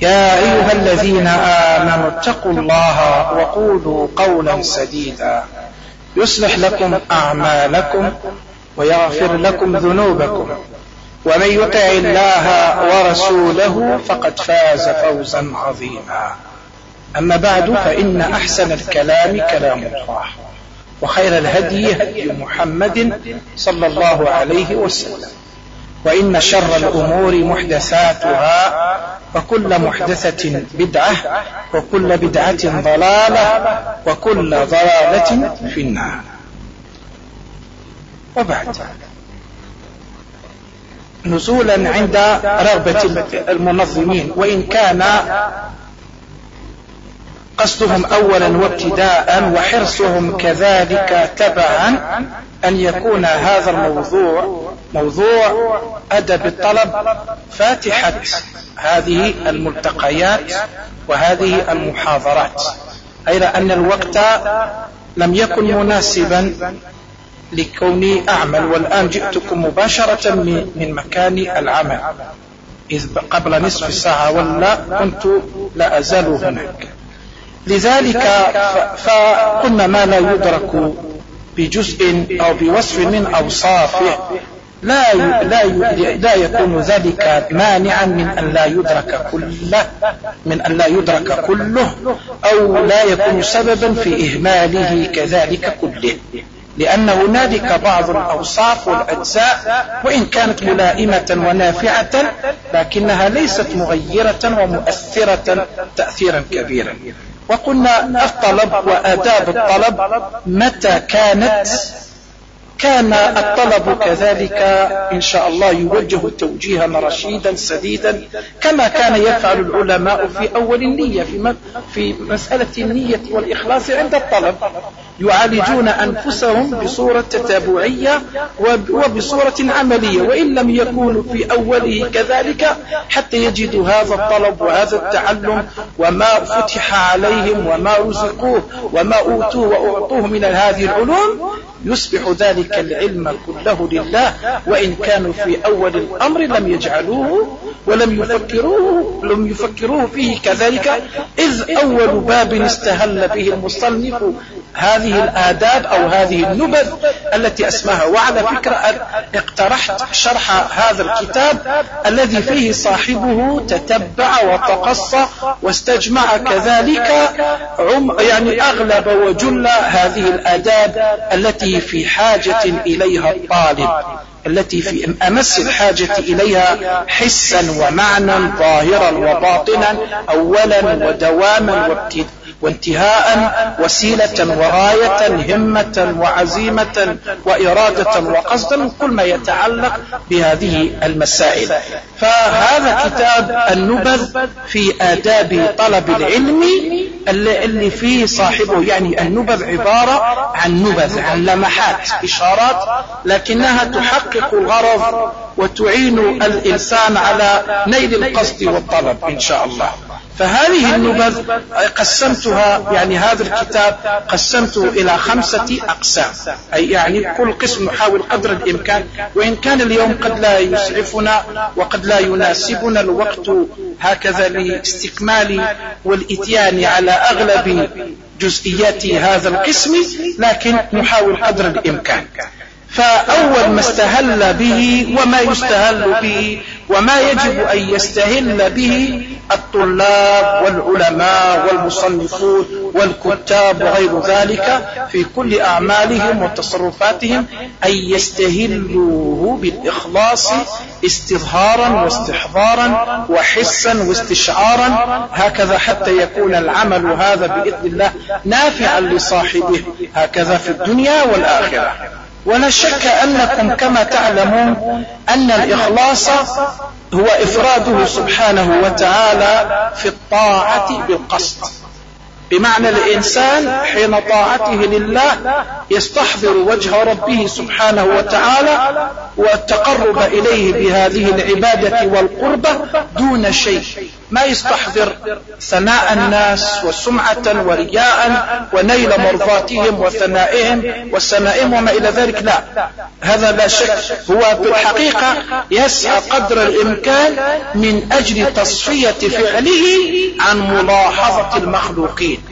يا أيها الذين آمنوا اتقوا الله وقولوا قولا سديدا. يصلح لكم أعمالكم ويغفر لكم ذنوبكم. ومن يطع الله ورسوله فقد فاز فوزا عظيما. أما بعد فإن أحسن الكلام كلام الله وخير الهدي هدي محمد صلى الله عليه وسلم وإن شر الأمور محدثاتها وكل محدثة بدعة وكل بدعة ضلالة وكل ضلالة في النار. وبعد. نزولا عند رغبة المنظمين وإن كان قصدهم أولا وابتداء وحرصهم كذلك تبعا أن يكون هذا الموضوع موضوع أدب الطلب فاتحة هذه الملتقيات وهذه المحاضرات. غير أن الوقت لم يكن مناسبا لكوني أعمل والآن جئتكم مباشرة من مكان العمل. إذ قبل نصف ساعة ولا كنت لا أزال هناك. لذلك فقلنا ما لا يدرك بجزء أو بوصف من أوصافه لا لا لا يكون ذلك مانعا من أن لا يدرك كله من أن لا يدرك كله أو لا يكون سببا في إهماله كذلك كله. لأن هنالك بعض الأوصاف والأجزاء وإن كانت ملائمة ونافعة لكنها ليست مغيرة ومؤثرة تأثيرا كبيرا. وقلنا الطلب وآداب الطلب متى كانت كان الطلب كذلك إن شاء الله يوجه توجيها رشيدا سديدا كما كان يفعل العلماء في أول النية في, في مسألة النية والإخلاص عند الطلب. يعالجون أنفسهم بصورة تتابعية وبصورة عملية وإن لم يكونوا في أوله كذلك حتى يجدوا هذا الطلب وهذا التعلم وما فتح عليهم وما رزقوه وما أوتوه وأعطوه من هذه العلوم يصبح ذلك العلم كله لله وإن كانوا في أول الأمر لم يجعلوه ولم يفكروه لم يفكروه فيه كذلك. إذ أول باب استهل به المصنف هذه الآداب أو هذه النبذ التي أسماها. وعلى فكرة اقترحت شرح هذا الكتاب الذي فيه صاحبه تتبع وتقصى واستجمع كذلك عم يعني أغلب وجل هذه الآداب التي في حاجة إليها الطالب التي في أمس الحاجة إليها حسا ومعنى ظاهرا وباطنا أولا ودواما وانتهاء وسيلة وغاية همة وعزيمة وإرادة وقصدا كل ما يتعلق بهذه المسائل. فهذا كتاب النبذ في آداب طلب العلم اللي فيه صاحبه يعني النبذ عبارة عن نبذ عن لمحات إشارات لكنها تحقق الغرض وتعين الإنسان على نيل القصد والطلب إن شاء الله. فهذه النبذ قسمتها يعني هذا الكتاب قسمته إلى خمسة أقسام. أي يعني كل قسم نحاول قدر الإمكان وإن كان اليوم قد لا يسعفنا وقد لا يناسبنا الوقت هكذا لاستكمال والإتيان على أغلب جزئيات هذا القسم لكن نحاول قدر الإمكان. فأول ما استهل به وما يستهل به وما يجب أن يستهل به الطلاب والعلماء والمصنفون والكتاب وغير ذلك في كل أعمالهم وتصرفاتهم أن يستهلوه بالإخلاص استظهارا واستحضارا وحسا واستشعارا. هكذا حتى يكون العمل هذا بإذن الله نافعا لصاحبه. هكذا في الدنيا والآخرة. ولا شك أنكم كما تعلمون أن الإخلاص هو إفراده سبحانه وتعالى في الطاعة بالقصد بمعنى الإنسان حين طاعته لله يستحضر وجه ربه سبحانه وتعالى والتقرب إليه بهذه العبادة والقربة دون شيء. ما يستحضر ثناء الناس وسمعة ورياء ونيل مرضاتهم وثنائهم وسمائهم وما إلى ذلك. لا هذا لا شك. هو في الحقيقة يسعى قدر الإمكان من أجل تصفية فعله عن ملاحظة المخلوقين.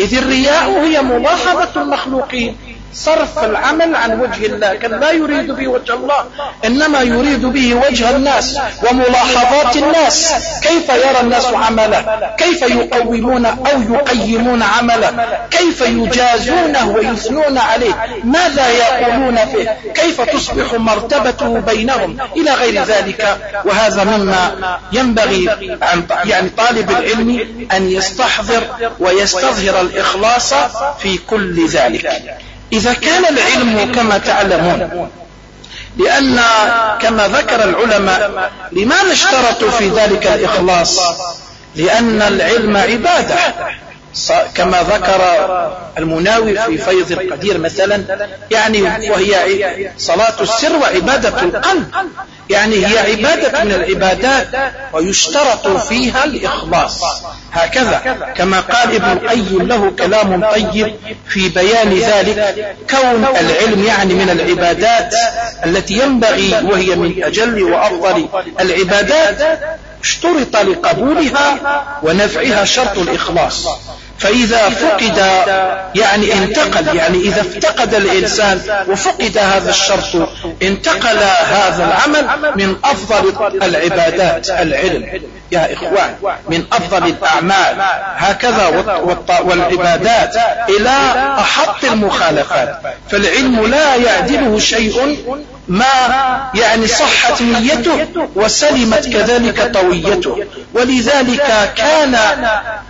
إذ الرياء هي ملاحظة المخلوقين. صرف العمل عن وجه الله. كان لا يريد به وجه الله إنما يريد به وجه الناس وملاحظات الناس. كيف يرى الناس عمله؟ كيف يقومون أو يقيمون عمله؟ كيف يجازونه ويثنون عليه؟ ماذا يقولون فيه؟ كيف تصبح مرتبته بينهم؟ إلى غير ذلك. وهذا مما ينبغي عن يعني طالب العلم أن يستحضر ويستظهر الإخلاص في كل ذلك. إذا كان العلم كما تعلمون لأن كما ذكر العلماء لماذا اشترطوا في ذلك الإخلاص؟ لأن العلم عبادة. كما ذكر المناوي في فيض القدير مثلا يعني وهي صلاة السر وعبادة القلب يعني هي عبادة من العبادات ويشترط فيها الإخلاص. هكذا كما قال ابن القيم له كلام طيب في بيان ذلك كون العلم يعني من العبادات التي ينبغي وهي من أجل وأفضل العبادات اشترط لقبولها ونفعها شرط الإخلاص. فإذا فقد يعني انتقل يعني إذا افتقد الإنسان وفقد هذا الشرط انتقل هذا العمل من أفضل العبادات العلم. يا إخوان من أفضل الأعمال. هكذا والعبادات إلى أحط المخالفات. فالعلم لا يعدله شيء ما يعني صحت نيته وسلمت كذلك طويته. ولذلك كان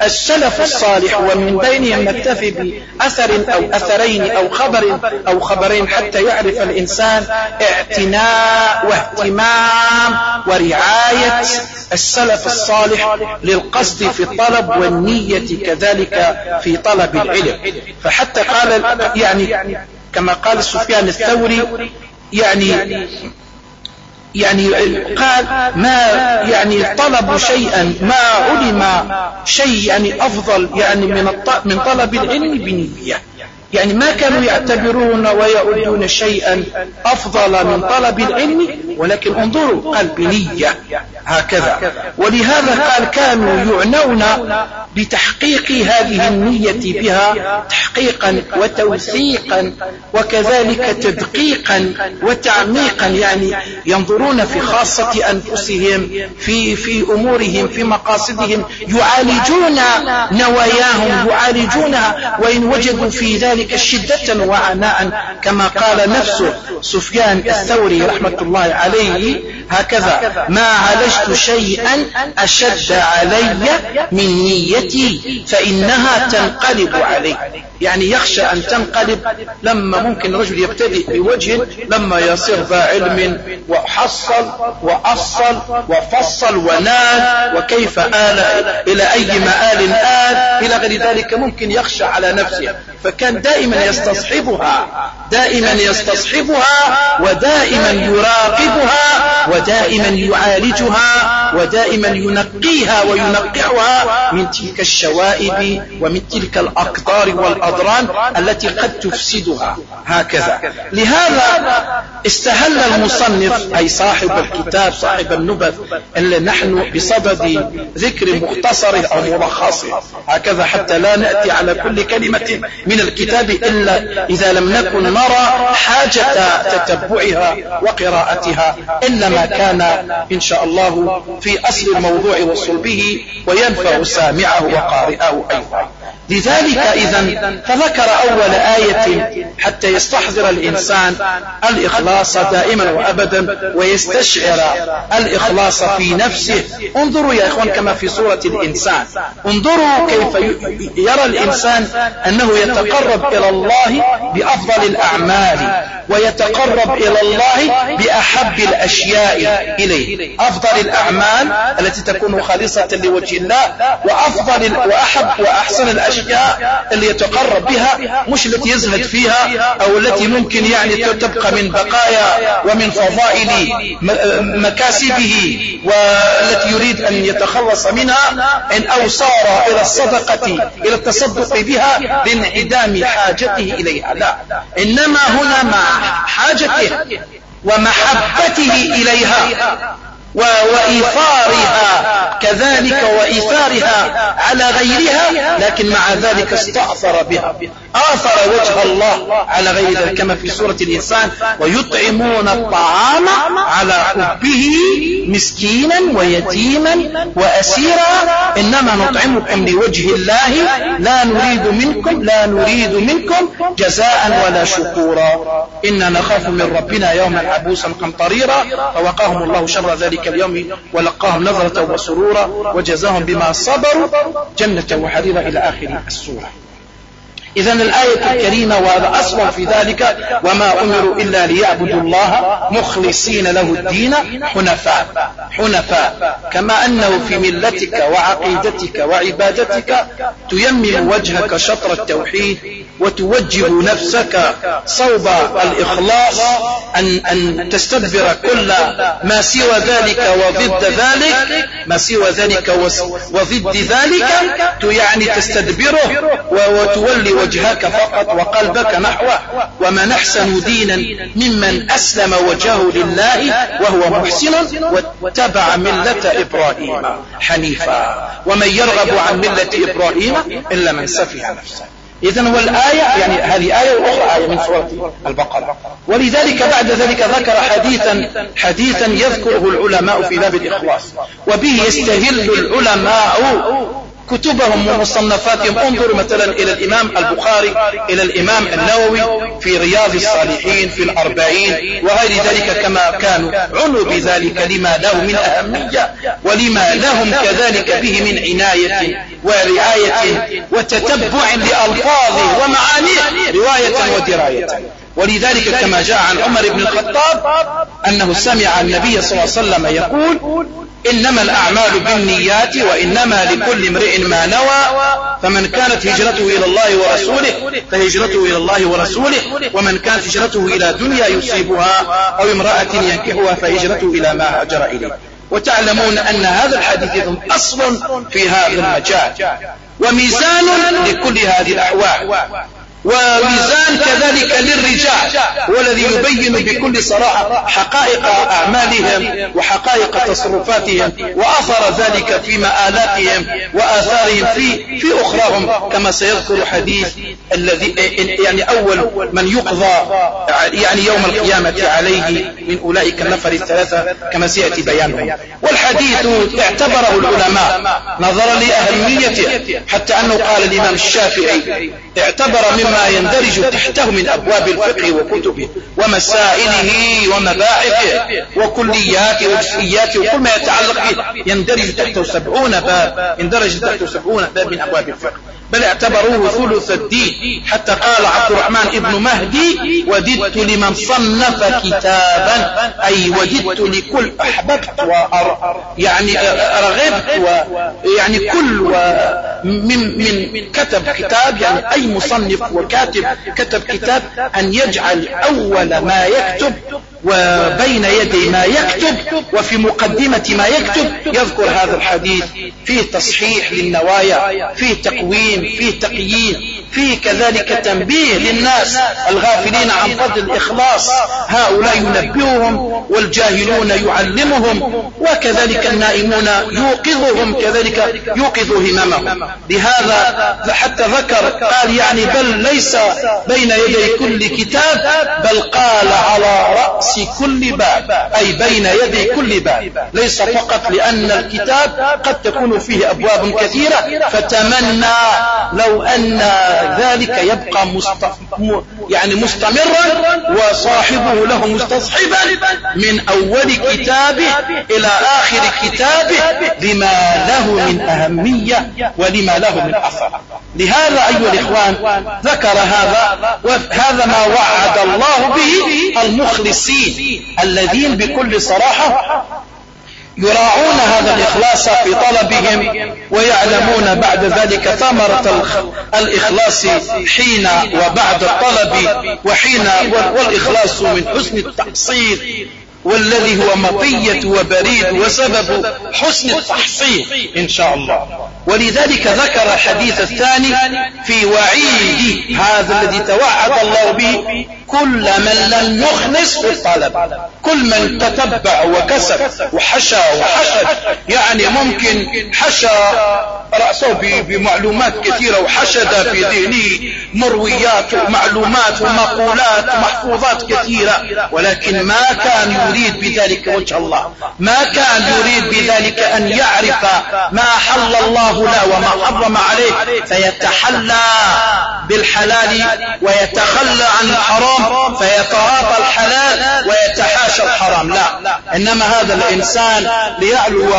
السلف الصالح ومن بينهم نكتفي بأثر أو أثرين أو خبر أو خبرين حتى يعرف الإنسان اعتناء واهتمام ورعاية السلف الصالح للقصد في الطلب والنية كذلك في طلب العلم. فحتى قال يعني كما قال سفيان الثوري يعني يعني قال ما يعني طلب شيئا ما علم شيء يعني أفضل يعني من من طلب العلم بنية يعني ما كانوا يعتبرون ويعدون شيئا أفضل من طلب العلم ولكن انظروا قال بنية. هكذا. ولهذا قال كانوا يعنون بتحقيق هذه النية بها تحقيقا وتوثيقا وكذلك تدقيقا وتعميقا يعني ينظرون في خاصة أنفسهم في, في أمورهم في مقاصدهم يعالجون نواياهم يعالجونها وإن وجدوا في ذلك شدة وعناء كما قال نفسه سفيان الثوري رحمة الله عليه هكذا ما عالجت شيئا أشد علي من نيتي فإنها تنقلب علي. يعني يخشى أن تنقلب لما ممكن الرجل يبتدئ بوجه لما يصير ذا علم وحصل وأصل وفصل ونال وكيف آل إلى أي مآل آل إلى غير ذلك ممكن يخشى على نفسه. فكان دائما يستصحبها دائما يستصحبها ودائما يراقبها ودائما يعالجها ودائما ينقيها وينقعها من تلك الشوائب ومن تلك الأقدار والأضران التي قد تفسدها. هكذا. لهذا استهل المصنف أي صاحب الكتاب صاحب النبذ اللي نحن بصدد ذكر مختصره أو ملخصه هكذا حتى لا نأتي على كل كلمة من الكتاب إلا إذا لم نكن نرى حاجة تتبعها وقراءتها. إنما كان إن شاء الله في أصل الموضوع وصلبه وينفع سامعه وقارئه أيضا. لذلك إذا فذكر أول آية حتى يستحضر الإنسان الإخلاص دائما وأبدا ويستشعر الإخلاص في نفسه. انظروا يا إخوان كما في سورة الإنسان. انظروا كيف يرى الإنسان أنه يتقرب إلى الله بأفضل الأعمال ويتقرب إلى الله بأحب الأشياء إليه. أفضل الأعمال التي تكون خالصة لوجه الله وأفضل وأحب وأحسن الأشياء اللي يتقرب بها مش التي يزهد فيها أو التي ممكن يعني تبقى من بقايا ومن فضائل مكاسبه والتي يريد أن يتخلص منها إن أو صار إلى الصدقة إلى التصدق بها لانعدام حاجته إليها. لا. إنما هنا مع حاجته ومحبته إليها وإيثارها كذلك وإيثارها على غيرها لكن مع ذلك استأثر بها. آثر وجه الله على غير ذلك كما في سورة الإنسان ويطعمون الطعام على حبه مسكينا ويتيما وأسيرا. إنما نطعمكم لوجه الله لا نريد منكم لا نريد منكم جزاء ولا شكورا. إنا نخاف من ربنا يوما عبوسا قمطريرا. فوقاهم الله شر ذلك اليوم ولقاهم نظرة وسرورا. وجزاهم بما صبروا جنة وحريرا إلى آخر السورة. إذا الآية الكريمة وهذا أصل في ذلك وما أمروا إلا ليعبدوا الله مخلصين له الدين حنفاء. حنفاء. كما أنه في ملتك وعقيدتك وعبادتك تيمم وجهك شطر التوحيد وتوجه نفسك صوب الإخلاص أن, أن تستدبر كل ما سوى ذلك وضد ذلك ما سوى ذلك وضد ذلك يعني تستدبره وتولي وجهك فقط وقلبك نحوه ومن أحسن دينا ممن أسلم وجهه لله وهو محسن واتبع ملة إبراهيم حنيفا. ومن يرغب عن ملة إبراهيم إلا من سفه نفسه. إذا هو الآية يعني هذه آية وأخرى آية من سورة البقرة. ولذلك بعد ذلك ذكر حديثا حديثا يذكره العلماء في باب الإخلاص. وبه يستهل العلماء كتبهم ومصنفاتهم. انظروا مثلا إلى الإمام البخاري إلى الإمام النووي في رياض الصالحين في الأربعين وغير ذلك كما كانوا. عنوا بذلك لما له من أهمية ولما لهم كذلك به من عناية ورعاية وتتبع لألفاظه ومعانيه رواية ودراية. ولذلك كما جاء عن عمر بن الخطاب أنه سمع النبي صلى الله عليه وسلم يقول إنما الأعمال بالنيات وإنما لكل امرئ ما نوى فمن كانت هجرته إلى الله ورسوله فهجرته إلى الله ورسوله ومن كانت هجرته إلى دنيا يصيبها أو امرأة ينكحها فهجرته إلى ما هاجر إليه. وتعلمون أن هذا الحديث أصل في هذا المجال. وميزان لكل هذه الأحوال. وميزان كذلك للرجال هو الذي يبين بكل صراحة حقائق أعمالهم وحقائق تصرفاتهم وأثر ذلك في مآلاتهم وآثارهم في في أخراهم كما سيذكر حديث الذي يعني أول من يقضى يعني يوم القيامة عليه من أولئك النفر الثلاثة كما سيأتي بيانهم والحديث اعتبره العلماء نظرا لأهميته حتى أنه قال الإمام الشافعي اعتبر مما ما يندرج تحته من أبواب الفقه وكتبه ومسائله ومباحثه وكلياته وجزئياته. وكل ما يتعلق به يندرج تحته سبعون باب يندرج تحته سبعون باب من أبواب الفقه. بل اعتبروه ثلث الدين. حتى قال عبد الرحمن ابن مهدي وددت لمن صنف كتابا أي وددت لكل أحببت وأر يعني رغبت ويعني كل من, من كتب كتاب يعني أي مصنف وكاتب كتب كتاب أن يجعل أول ما يكتب وبين يدي ما يكتب وفي مقدمة ما يكتب يذكر هذا الحديث فيه تصحيح للنوايا فيه تقويم فيه تقييم فيه كذلك تنبيه للناس الغافلين عن فضل الإخلاص. هؤلاء ينبههم والجاهلون يعلمهم وكذلك النائمون يوقظهم كذلك يوقظ هممهم. لهذا حتى ذكر قال يعني بل ليس بين يدي كل كتاب بل قال على رأس كل باب أي بين يدي كل باب ليس فقط لأن الكتاب قد تكون فيه أبواب كثيرة فتمنى لو أن ذلك يبقى. يعني مستمرا وصاحبه له مستصحبا من أول كتابه إلى آخر كتابه لما له من أهمية ولما له من أثر لهذا أيها الإخوان ذكر هذا وهذا ما وعد الله به المخلصين الذين بكل صراحة يراعون هذا الإخلاص في طلبهم ويعلمون بعد ذلك ثمرة الإخلاص حين وبعد الطلب وحين والإخلاص من حسن التحصيل. والذي هو مطية وبريد وسبب حسن التحصيل إن شاء الله. ولذلك ذكر الحديث الثاني في وعيد هذا الذي توعد الله به كل من لم يخلص في الطلب. كل من تتبع وكسب وحشى وحشد. يعني ممكن حشى رأسه بمعلومات كثيرة وحشد في ذهنه. مرويات ومعلومات ومقولات ومحفوظات كثيرة. ولكن ما كان يريد بذلك وجه الله. ما كان يريد بذلك أن يعرف ما حل الله له وما حرم عليه فيتحلى بالحلال ويتخلى عن الحرام فيتعاطى الحلال ويتحاشى الحرام. لا. إنما هذا الإنسان ليعلو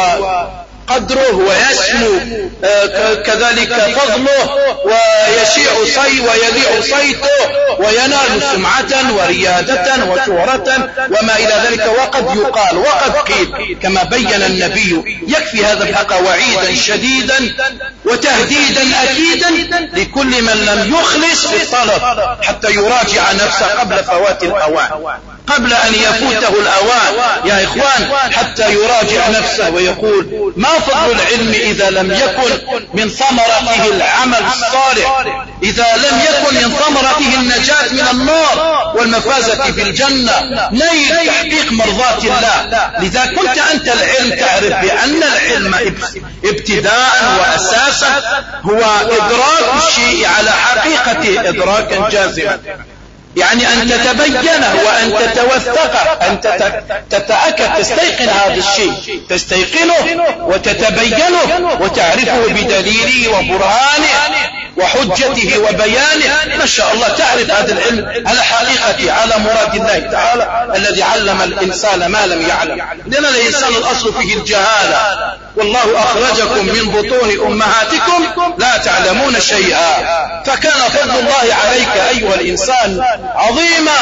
قدره ويسمو آه، كذلك فضله ويشيع صي ويذيع صيته وينال سمعة وريادة وشهرة وما إلى ذلك وقد يقال وقد قيل كما بين النبي يكفي هذا الحق وعيدا شديدا وتهديدا أكيدا لكل من لم يخلص في الطلب حتى يراجع نفسه قبل فوات الأوان قبل أن يفوته الأوان يا إخوان حتى يراجع نفسه ويقول ما فضل العلم إذا لم يكن من ثمرته العمل الصالح. إذا لم يكن من ثمرته النجاة من النار والمفازة في الجنة. نيل تحقيق مرضات الله. لذا كنت أنت العلم تعرف بأن العلم ابتداء وأساسا هو إدراك الشيء على حقيقته إدراكا جازما يعني أن تتبينه وأن تتوثقه أن تتأكد تستيقن هذا الشيء تستيقنه وتتبينه وتعرفه بدليله وبرهانه وحجته وبيانه. ما شاء الله تعرف هذا العلم على حقيقته على مراد الله تعالى الذي علم الإنسان ما لم يعلم. لأن الإنسان الأصل فيه الجهالة. والله أخرجكم من بطون أمهاتكم لا تعلمون شيئا. فكان فضل الله عليك أيها الإنسان عظيما.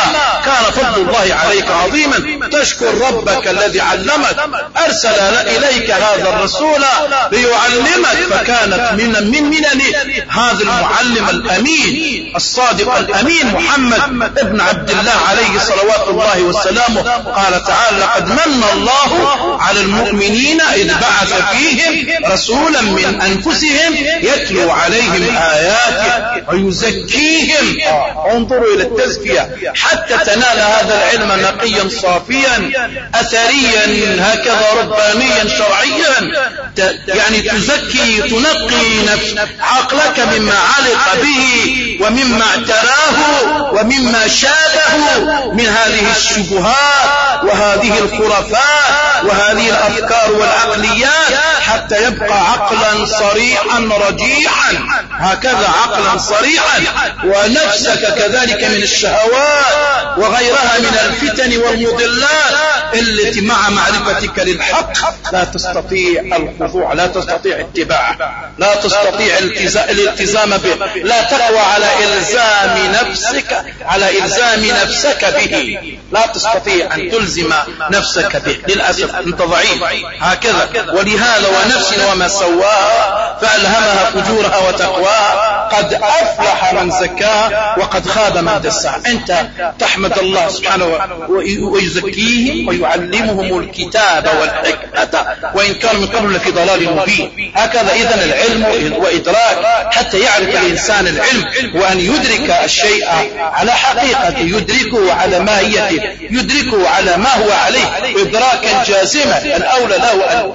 كان فضل الله عليك عظيما. تشكر ربك الذي علمك. أرسل إليك هذا الرسول ليعلمك. فكانت من من منن هذا المعلم الأمين الصادق الأمين محمد ابن عبد الله عليه صلوات الله وسلامه. قال تعالى لقد من الله على المؤمنين إذ بعث فيهم رسولا من أنفسهم يتلو عليهم آياته ويزكيهم. انظروا إلى التزكية. حتى تنال هذا العلم نقيا صافيا أثريا هكذا ربانيا شرعيا. يعني تزكي تنقي نفس عقلك مما علق به ومما اعتراه ومما شابه من هذه الشبهات وهذه الخرافات وهذه الأفكار والعقليات حتى يبقى عقلا صريحا رجيحا. هكذا عقلا صريحا. ونفسك كذلك من الشهوات وغيرها من الفتن والمضلات التي مع معرفتك للحق لا تستطيع الخضوع لا تستطيع اتباعه لا تستطيع الالتزام به لا تقوى على إلزام نفسك على إلزام نفسك به. لا تستطيع أن تلزم نفسك به. للأسف أنت ضعيف. هكذا. ولهذا ونفس وما سواها فألهمها فجورها وتقواها. قد أفلح من زكاها وقد خاب من دساها. أنت تحمد الله سبحانه ويزكيهم ويعلمهم الكتاب والحكمة. وإن كان من قبل لفي ضلال مبين. هكذا إذا العلم وإدراك حتى يعرف الإنسان العلم وأن يدرك الشيء على حقيقته يدركه على ماهيته يدركه على ما هو عليه. إدراكا جازما. الأولى له أن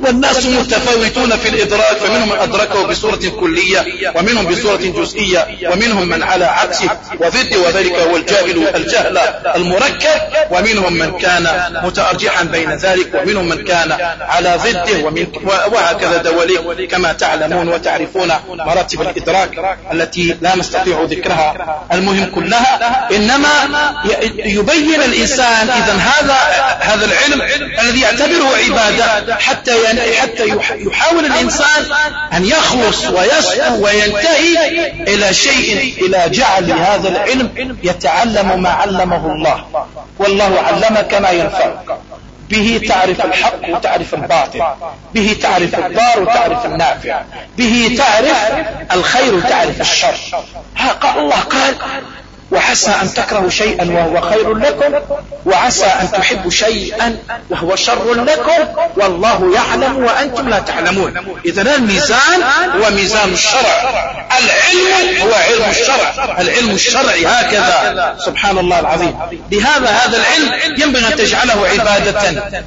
والناس متفاوتون في الإدراك فمنهم من أدركه بصورة كلية ومنهم بصورة جزئية ومنهم من على عكسه وضده وذلك هو الجاهل الجهل المركب ومنهم من كان متأرجحا بين ذلك ومنهم من كان على ضده ومن وهكذا دواليك كما تعلمون وتعرفون مراتب الإدراك التي لا نستطيع ذكرها المهم كلها. إنما يبين الإنسان إذا هذا هذا العلم الذي يعتبره عبادة حتى يعني حتى يحاول الإنسان أن يخلص ويسعو وينتهي إلى شيء إلى جعل هذا العلم يتعلم ما علمه الله. والله علمك ما ينفعك به تعرف الحق وتعرف الباطل. به تعرف الضار وتعرف النافع. به تعرف الخير وتعرف الشر. الله قال وعسى أن تكرهوا شيئا وهو خير لكم وعسى أن تحبوا شيئا وهو شر لكم والله يعلم وأنتم لا تعلمون. إذا الميزان هو ميزان الشرع. العلم هو علم الشرع. العلم الشرعي هكذا. سبحان الله العظيم. لهذا هذا العلم ينبغي أن تجعله عبادة.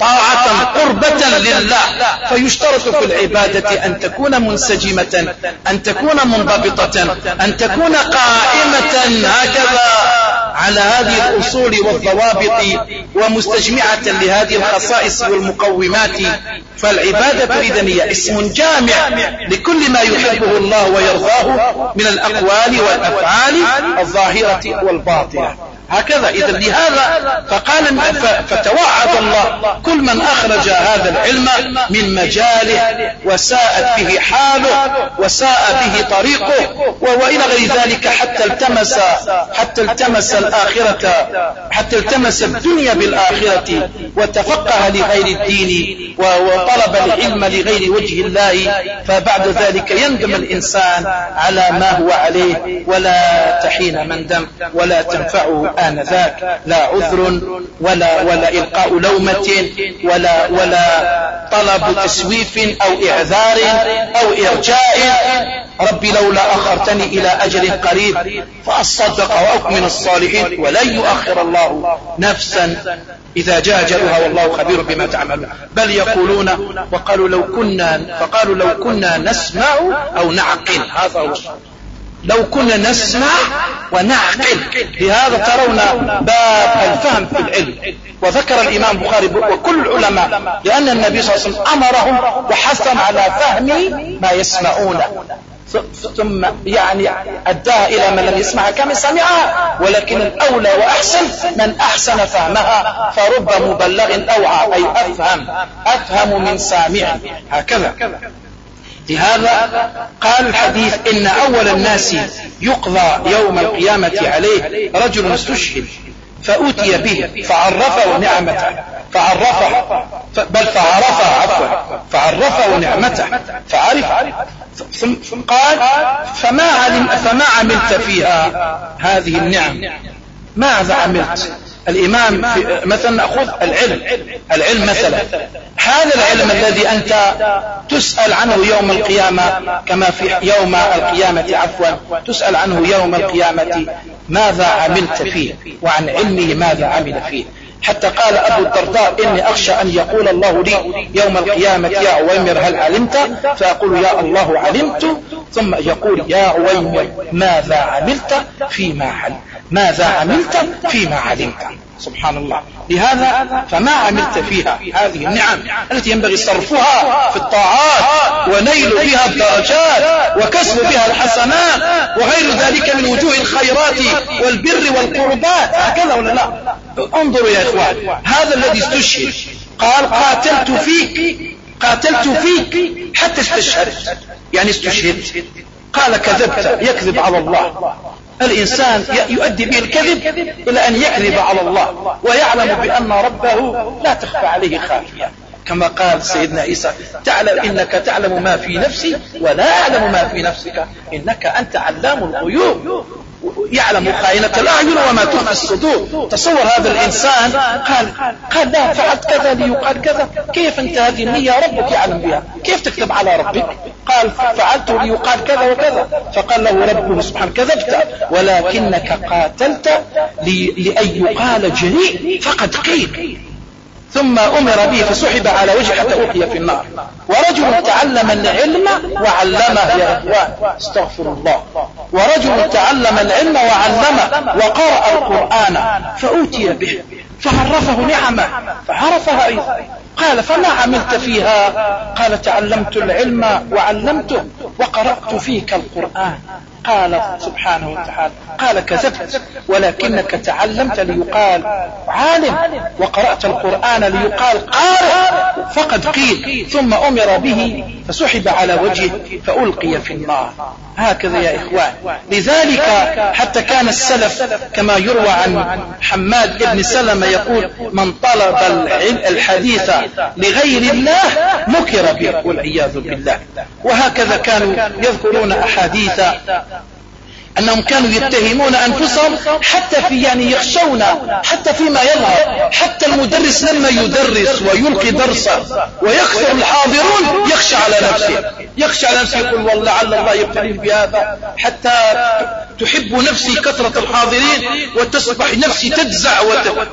طاعة قربة لله. فيشترط في العبادة أن تكون منسجمة أن تكون منضبطة أن تكون قائمة هكذا على هذه الأصول والضوابط ومستجمعة لهذه الخصائص والمقومات. فالعبادة إذن هي اسم جامع لكل ما يحبه الله ويرضاه من الأقوال والأفعال الظاهرة والباطنة. هكذا. إذا لهذا فقال فتوعد الله. كل من أخرج هذا العلم من مجاله وساءت به حاله وساء به طريقه وإلى غير ذلك حتى التمس حتى التمس الآخرة حتى التمس الدنيا بالآخرة وتفقه لغير الدين وطلب العلم لغير وجه الله. فبعد ذلك يندم الإنسان على ما هو عليه. ولا تحين مندم ولا تنفعه آنذاك لا عذر ولا ولا إلقاء لومة ولا ولا طلب تسويف أو إعذار أو إرجاء. ربي لولا أخرتني إلى أجل قريب فأصدق وأكون من الصالحين ولن يؤخر الله نفسا إذا جاء أجلها والله خبير بما تعملون. بل يقولون وقالوا لو كنا فقالوا لو كنا نسمع أو نعقل. هذا هو لو كنا نسمع ونعقل لهذا ترون باب الفهم في العلم. وذكر الإمام البخاري وكل العلماء لأن النبي صلى الله عليه وسلم أمرهم وحثهم على فهم ما يسمعون. ثم يعني أداها إلى من لم يسمعها كما سمعها ولكن الأولى وأحسن من أحسن فهمها فرب مبلغ أوعى أي أفهم أفهم من سامع هكذا. لهذا قال الحديث إن أول الناس يقضى يوم القيامة عليه رجل استشهد فأتي به فعرفه نعمته فعرفه بل فعرفه عفوا فعرفه نعمته فعرف ثم قال فما علم فما عملت فيها هذه النعم؟ ماذا عملت؟ الإمام مثلا نأخذ العلم. العلم. مثلا. هذا العلم الذي أنت تسأل عنه يوم القيامة كما في يوم القيامة عفوا. تسأل عنه يوم القيامة. ماذا عملت فيه؟ وعن علمه ماذا عمل فيه؟ حتى قال أبو الدرداء إني أخشى أن يقول الله لي يوم القيامة يا عويمر هل علمت؟ فأقول يا الله علمت. ثم يقول يا عويمر ماذا عملت فيما علمت ماذا عملت فيما علمت؟ سبحان الله. لهذا فما عملت فيها هذه النعم التي ينبغي صرفها في الطاعات ونيل بها الدرجات وكسب بها الحسنات وغير ذلك من وجوه الخيرات والبر والقربات. هكذا ولا لا؟ انظروا يا إخوان هذا الذي استشهد قال قاتلت فيك قاتلت فيك حتى استشهدت يعني استشهدت قال كذبت يكذب على الله. الإنسان يؤدي به الكذب إلى أن يكذب على الله ويعلم بأن ربه لا تخفى عليه خافية. كما قال سيدنا عيسى تعلم إنك تعلم ما في نفسي ولا أعلم ما في نفسك إنك أنت علام الغيوب. يعلم خائنة الأعين وما تخفي الصدور. تصور هذا الإنسان قال قال لا فعلت كذا ليقال كذا. كيف أنت هذه النية ربك يعلم بها؟ كيف تكتب على ربك؟ قال فعلت ليقال كذا وكذا. فقال له ربه سبحانه كذبت. ولكنك قاتلت لأن يقال جريء فقد قيل. ثم أمر به فسحب على وجهه حتى ألقي في النار. ورجل تعلم العلم وعلمه يا إخوان. استغفر الله. ورجل تعلم العلم وعلمه وقرأ القرآن فأوتي به. فعرفه نعمه. فعرفها أيضا. قال فما عملت فيها؟ قال تعلمت العلم وعلمته وقرأت فيك القرآن. قال سبحانه وتعالى قال كذبت ولكنك تعلمت ليقال عالم وقرأت القرآن ليقال قارئ فقد قيل ثم أمر به فسحب على وجهه فألقي في النار. هكذا يا إخوان. لذلك حتى كان السلف كما يروى عن حماد بن سلمة يقول من طلب الحديث لغير الله مكر به. والعياذ بالله. وهكذا كانوا يذكرون أحاديث أنهم كانوا يتهمون أنفسهم حتى في يعني يخشون حتى فيما يظهر حتى المدرس لما يدرس ويلقي درسا ويكثر الحاضرون يخشى على نفسه. يخشى على نفسه يقول والله لعل الله يبتلي بهذا حتى تحب نفسي كثرة الحاضرين وتصبح نفسي تجزع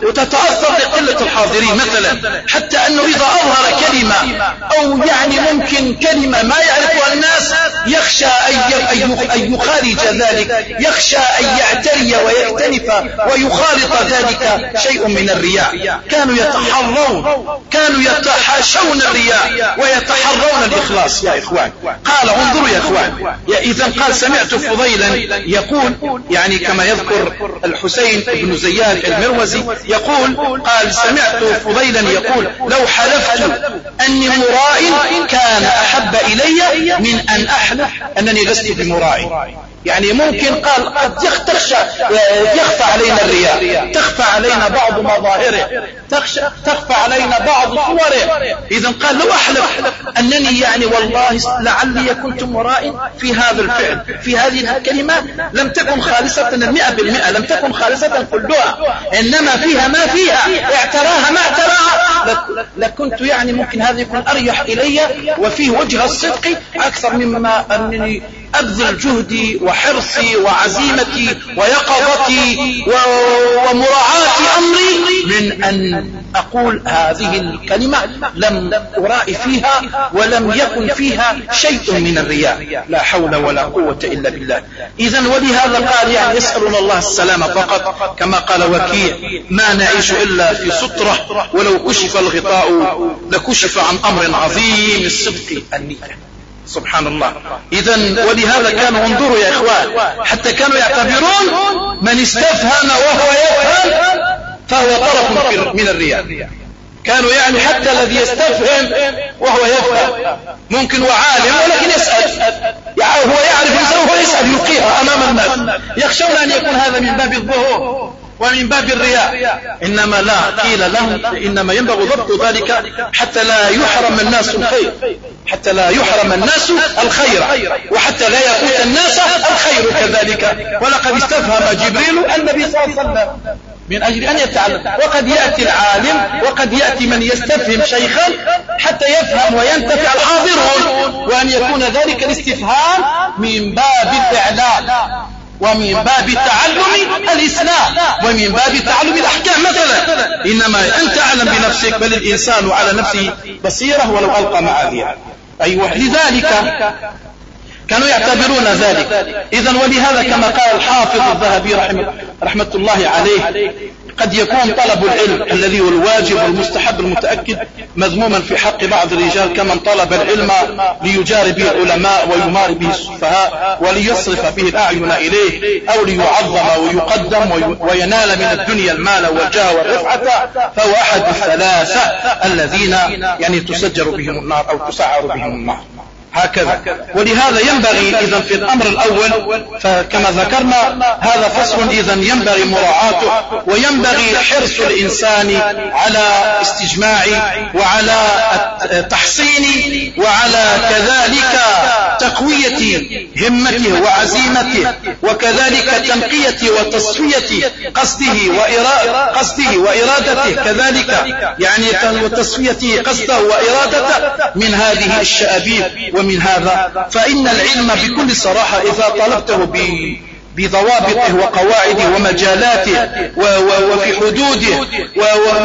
وتتأثر لقلة الحاضرين مثلا. حتى أنه إذا أظهر كلمة أو يعني ممكن كلمة ما يعرفها الناس يخشى أن يخارج ذلك. يخشى أن يعتري ويختلف ويخالط ذلك شيء من الرياء. كانوا يتحرون كانوا يتحاشون الرياء ويتحرون الإخلاص. يا إخوان قال انظروا يا إخوان. إذا قال سمعت فضيلا يقول يعني كما يذكر الحسين بن زياد المروزي يقول قال سمعت فضيلا يقول لو حلفت أني مراء كان أحب إلي من أن أحلف. أنني لست بمراء. يعني ممكن قال قد تخشى يخفى علينا الرياء تخفى علينا بعض مظاهره تخشى تخفى علينا بعض صوره. إذا قال لو أحلف أنني يعني والله لعلي كنت مرائي في هذا الفعل في هذه الكلمات لم تكن خالصة المئة بالمئة لم تكن خالصة كلها إنما فيها ما فيها اعتراها ما اعتراها. لكنت يعني ممكن هذا يكون أريح إلي وفيه وجه الصدق أكثر مما أنني أبذل جهدي وحرصي وعزيمتي ويقظتي ومراعاة أمري من أن أقول هذه الكلمة لم أرائي فيها ولم يكن فيها شيء من الرياء. لا حول ولا قوة إلا بالله. إذا ولهذا قال يعني يسألون الله السلامة فقط. كما قال وكيع ما نعيش إلا في سطرة ولو كشف الغطاء لكشف عن أمر عظيم الصدق النية. سبحان الله. إذا ولهذا كانوا انظروا يا إخوان حتى كانوا يعتبرون من استفهم وهو يفهم فهو طرف من الرياء كانوا يعني حتى الذي يستفهم وهو يفهم. ممكن هو عالم ولكن يسأل. يعني هو يعرف هو يسأل يلقيها أمام الناس. يخشون أن يكون هذا من باب الظهور. ومن باب الرياء. إنما لا قيل لهم إنما ينبغي ضبط ذلك حتى لا يحرم الناس الخير. حتى لا يحرم الناس الخير. وحتى لا يفوت الناس الخير كذلك. ولقد استفهم جبريل النبي صلى الله عليه وسلم من أجل أن يتعلم. وقد يأتي العالم وقد يأتي من يستفهم شيخا حتى يفهم وينتفع الحاضرون. وأن يكون ذلك الاستفهام من باب الإعلام ومن باب تعلم الإسلام ومن باب تعلم الأحكام مثلا. إنما أنت أعلم بنفسك بل الإنسان على نفسه بصيرة ولو ألقى معاذير أيوة لذلك كانوا يعتبرون ذلك. إذا ولهذا كما قال الحافظ الذهبي رحمه, رحمة الله عليه قد يكون طلب العلم الذي هو الواجب والمستحب المتأكد مذموما في حق بعض الرجال كمن طلب العلم ليجار به العلماء ويمار به السفهاء وليصرف به الأعين إليه أو ليعظم ويقدم وينال من الدنيا المال والجاه والرفعة. فهو أحد الثلاثة الذين يعني تسجر بهم النار أو تسعر بهم النار. هكذا. ولهذا ينبغي إذا في الأمر الأول فكما ذكرنا هذا فصل إذا ينبغي مراعاته وينبغي حرص الإنسان على استجماع وعلى تحصين وعلى كذلك تقوية همته وعزيمته وكذلك تنقية وتصفية قصده قصده وإرادته كذلك. يعني وتصفية قصده وإرادته من هذه الشأبيب. ومن هذا فإن العلم بكل صراحة إذا طلبته بضوابطه وقواعده ومجالاته وفي حدوده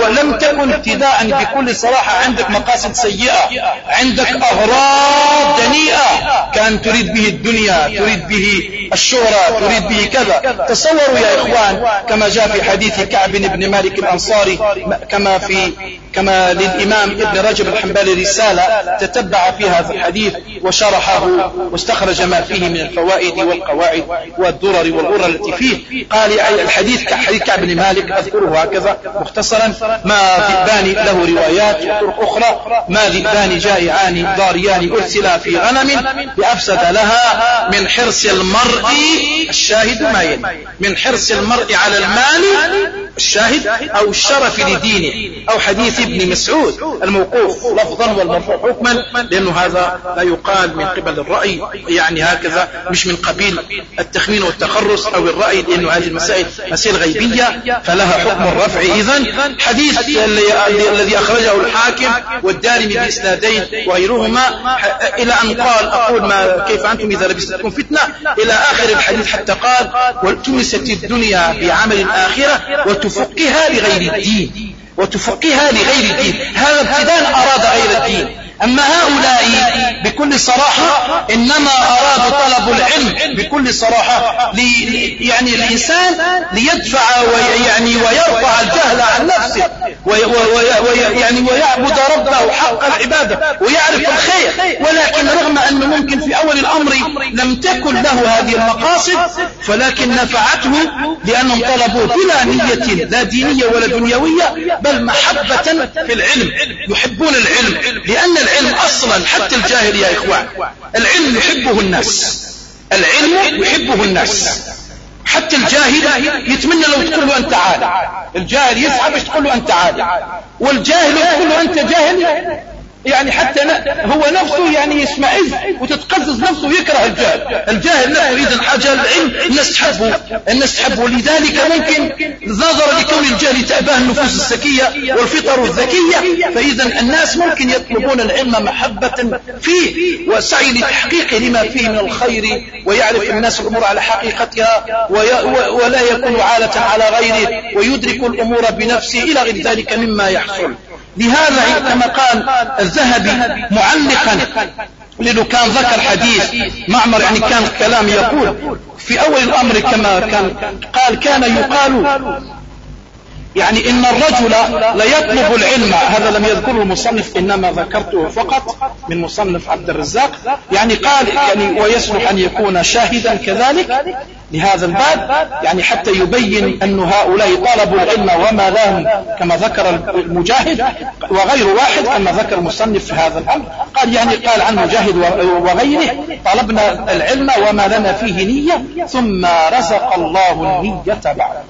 ولم تكن ابتداء بكل صراحة عندك مقاصد سيئة عندك أغراض دنيئة كأن تريد به الدنيا تريد به الشهرة تريد به كذا. تصوروا يا إخوان كما جاء في حديث كعب بن مالك الأنصاري كما في كما للإمام ابن رجب الحنبلي رسالة تتبع فيها هذا الحديث وشرحه واستخرج ما فيه من الفوائد والقواعد والدرر والغرة التي فيه. قال الحديث كحديث كعب بن مالك أذكره هكذا مختصرا. ما ذئبان له روايات وطرق أخرى ما ذئبان جائعان ضاريان أرسلا في غنم لأفسد لها من حرص المرء. الشاهد ما يلي. من حرص المرء على المال الشاهد أو الشرف لدينه. أو حديث ابن مسعود الموقوف لفظا والمرفوع حكما لأنه هذا لا يقال من قبل الرأي يعني هكذا مش من قبيل التخمين والتخرص أو الرأي لأنه هذه المسائل مسائل غيبية فلها حكم الرفع. إذا حديث الذي أخرجه الحاكم والدارمي بإسنادين وغيرهما إلى أن قال أقول ما كيف أنتم إذا لبستكم فتنة؟ إلى آخر الحديث حتى قال والتمست الدنيا بعمل الآخرة وتفقها لغير الدين. وتفقها لغير الدين. هذا ابتداء أراد غير الدين. أما هؤلاء بكل صراحة إنما أرادوا طلب العلم بكل صراحة لي يعني الإنسان ليدفع ويعني ويرفع الجهل عن نفسه ويعني ويعبد ربه حق العبادة ويعرف الخير. ولكن رغم أنه ممكن في أول الأمر لم تكن له هذه المقاصد فلكن نفعته لأنهم طلبوا بلا نية لا دينية ولا دنيوية بل محبة في العلم يحبون العلم. لأن العلم أصلا حتى الجاهل يا إخوان. العلم يحبه الناس. العلم يحبه الناس. حتى الجاهل يتمنى لو تقول له أنت عالم. الجاهل يسعى باش تقول له أنت عالم. والجاهل يقول له أنت جاهل. يعني حتى هو نفسه يعني يشمئز وتتقزز نفسه ويكره الجاهل. الجاهل نفسه إذا حاجة العلم الناس تحبه. الناس تحبه. لذلك ممكن نظرا لكون الجاهل تأباه النفوس السكية والفطر الذكية. فإذا الناس ممكن يطلبون العلم محبة فيه وسعي لتحقيق لما فيه من الخير ويعرف الناس الأمور على حقيقتها ولا يكون عالة على غيره ويدرك الأمور بنفسه إلى غير ذلك مما يحصل. لهذا كما قال الذهبي معلقا لأنه كان ذكر حديث معمر يعني كان كلام يقول في أول الأمر كما كان قال كان يقال يعني إن الرجل ليطلب العلم. هذا لم يذكره المصنف إنما ذكرته فقط من مصنف عبد الرزاق. يعني قال يعني ويصلح أن يكون شاهدا كذلك لهذا الباب. يعني حتى يبين أن هؤلاء طلبوا العلم وما لهم كما ذكر المجاهد وغير واحد كما ذكر المصنف في هذا الأمر. قال يعني قال عن مجاهد وغيره طلبنا العلم وما لنا فيه نية ثم رزق الله النية بعد.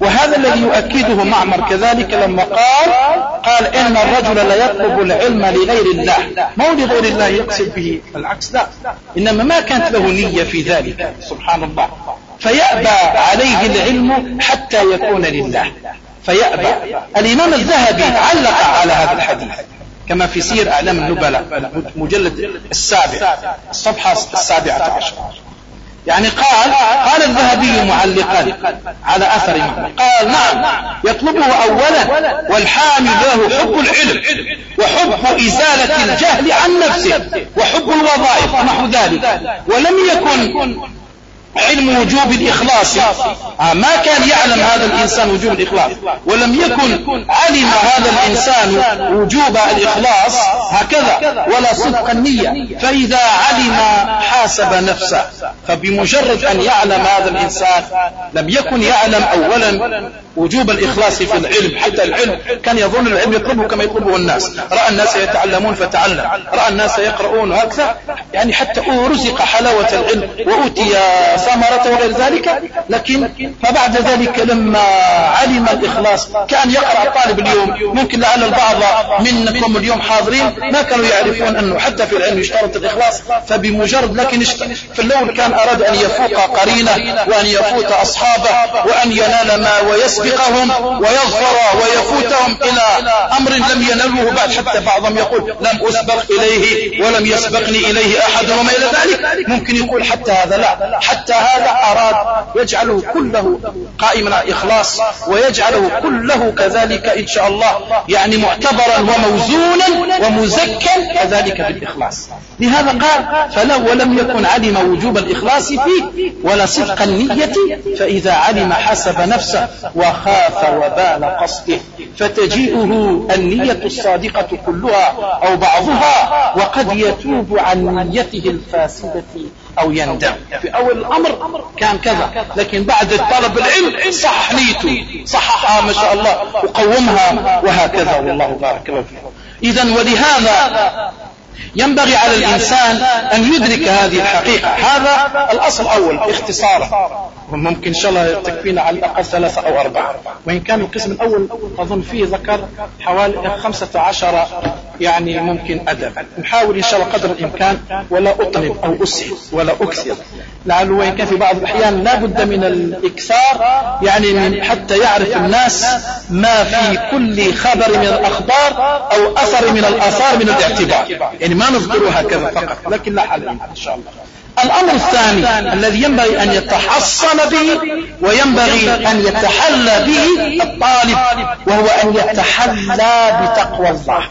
وهذا الذي يؤكده معمر كذلك لما قال قال إن الرجل لا يطلب العلم لغير الله. ما هو لغير الله يقصد به؟ العكس لا. إنما ما كانت له نية في ذلك. سبحان الله. فيأبى عليه العلم حتى يكون لله. فيأبى. الإمام الذهبي علق على هذا الحديث. كما في سير أعلام النبلاء مجلد السابع الصفحة السابعة عشر. يعني قال قال الذهبي معلقا على أثر قال نعم يطلبه أولا والحامل له حب العلم وحب إزالة الجهل عن نفسه وحب الوظائف ونحو ذلك. ولم يكن علم وجوب الإخلاص. آه، ما كان يعلم هذا الإنسان وجوب الإخلاص. ولم يكن علم هذا الإنسان وجوب الإخلاص هكذا ولا صدق النية. فإذا علم حاسب نفسه. فبمجرد أن يعلم هذا الإنسان لم يكن يعلم أولا وجوب الإخلاص في العلم. حتى العلم كان يظن العلم يطلبه كما يطلبه الناس. رأى الناس يتعلمون فتعلم. رأى الناس يقرؤون هكذا يعني حتى رزق حلاوة العلم. وأوتي ثمرة وغير ذلك لكن فبعد ذلك لما علم الإخلاص كأن يقرأ طالب اليوم ممكن لعل البعض منكم اليوم حاضرين ما كانوا يعرفون أنه حتى في العلم يشترط الإخلاص فبمجرد لكن في الأول كان أراد أن يفوق قرينه وأن يفوت أصحابه وأن ينال ما ويسبقهم ويظفر ويفوتهم إلى أمر لم ينلوه بعد حتى بعضهم يقول لم أسبق إليه ولم يسبقني إليه أحد وما إلى ذلك. ممكن يقول حتى هذا لا حتى هذا أراد يجعله كله قائما على إخلاص ويجعله كله كذلك إن شاء الله يعني معتبرا وموزونا ومزكا كذلك بالإخلاص. لهذا قال فلو ولم يكن علم وجوب الإخلاص فيه ولا صدق النية فإذا علم حسب نفسه وخاف وبال قصده فتجيئه النية الصادقة كلها أو بعضها وقد يتوب عن نيته الفاسدة. أو يندم. في أول الأمر كان كذا. لكن بعد طلب العلم صحح نيته. صححها ما شاء الله. وقومها وهكذا. والله بارك فيه إذا ولهذا ينبغي على الإنسان أن يدرك هذه الحقيقة. هذا الأصل الأول اختصارا وممكن إن شاء الله تكفينا على الأقل ثلاثة أو أربعة. وإن كان القسم الأول أظن فيه ذكر حوالي خمسة عشر يعني ممكن أدب. نحاول إن شاء الله قدر الإمكان ولا أطلب أو أسهل ولا أكثر لعله وإن كان في بعض الأحيان لا بد من الإكثار يعني من حتى يعرف الناس ما في كل خبر من الأخبار أو أثر من الآثار من الاعتبار. يعني ما نذكرها هكذا فقط لكن لا حل إن شاء الله. الأمر الثاني الذي ينبغي أن يتحصن به وينبغي أن يتحلى به الطالب وهو أن يتحلى بتقوى الله.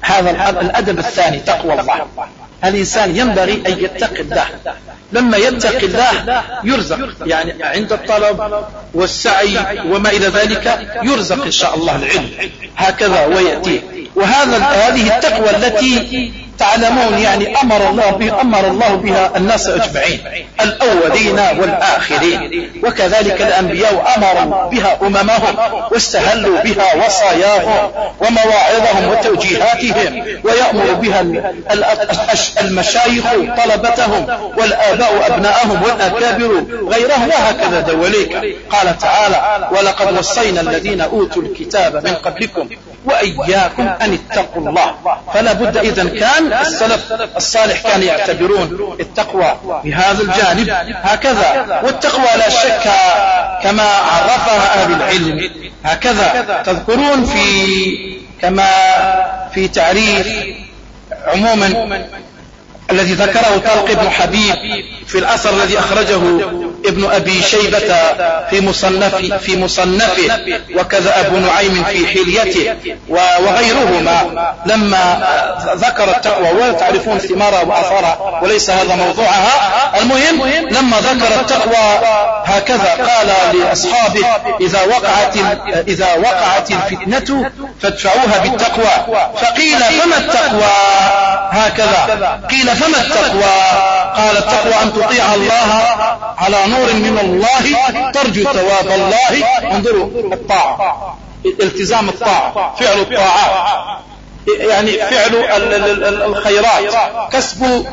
هذا الأدب الثاني تقوى الله. الإنسان ينبغي أن يتقي الله. لما يتقي الله يرزق. يعني عند الطلب والسعي وما إلى ذلك يرزق إن شاء الله العلم. هكذا ويأتيه وهذا هذه التقوى التي تعلمون يعني أمر الله بها أمر الله بها الناس أجمعين. الأولين والآخرين. وكذلك الأنبياء أمروا بها أممهم واستهلوا بها وصاياهم ومواعظهم وتوجيهاتهم ويأمر بها المشايخ طلبتهم والآباء أبناءهم والأكابر غيرهم وهكذا دوليك. قال تعالى ولقد وصينا الذين أوتوا الكتاب من قبلكم وإياكم أن اتقوا الله. فلا بد إذا كان السلف الصالح كانوا يعتبرون التقوى. بهذا الجانب هكذا. والتقوى لا شك كما عرفها أهل العلم. هكذا. تذكرون في كما في تعريف عموما الذي ذكره طلق بن حبيب في الأثر الذي أخرجه ابن أبي شيبة في مصنف في مصنفه وكذا أبو نعيم في حليته وغيرهما. لما ذكر التقوى وتعرفون ثمارها وأثرها وليس هذا موضوعها. المهم لما ذكر التقوى هكذا قال لأصحابه إذا وقعت إذا وقعت الفتنة فادفعوها بالتقوى. فقيل فما التقوى؟ هكذا. قيل فما التقوى؟ قال التقوى أن تطيع الله على نور من الله ترجو ثواب الله. انظروا الطاعة. التزام الطاعة فعل الطاعات. يعني فعل الخيرات. كسب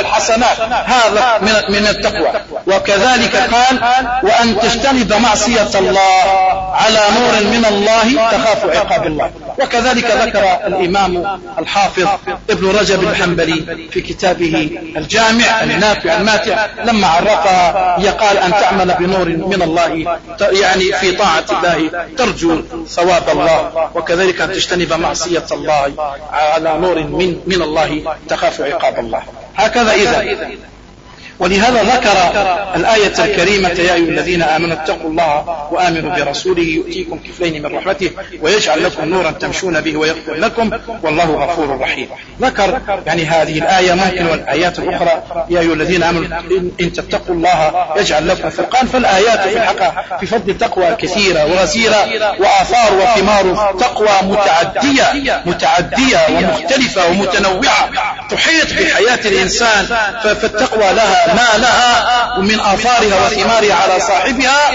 الحسنات. هذا من التقوى. وكذلك قال وأن تجتنب معصية الله على نور من الله تخاف عقاب الله. وكذلك ذكر الإمام الحافظ ابن رجب الحنبلي في كتابه الجامع النافع الماتع لما عرفها يقال أن تعمل بنور من الله يعني في طاعة الله ترجو ثواب الله. وكذلك أن تجتنب معصية الله على نور من, من الله تخاف عقاب الله. هكذا إذا. ولهذا ذكر الآية الكريمة يا أيها الذين آمنوا اتقوا الله وآمنوا برسوله يؤتيكم كفلين من رحمته ويجعل لكم نورا تمشون به ويغفر لكم والله غفور رحيم. ذكر يعني هذه الآية ممكن والآيات الأخرى. يا أيها الذين آمنوا إن تتقوا الله يجعل لكم فرقان فالآيات في الحق في فضل التقوى كثيرة وغزيرة وآثار وثمار تقوى متعدية متعدية ومختلفة ومتنوعة تحيط بحياة الإنسان فالتقوى لها ما لها من آثارها وثمارها على صاحبها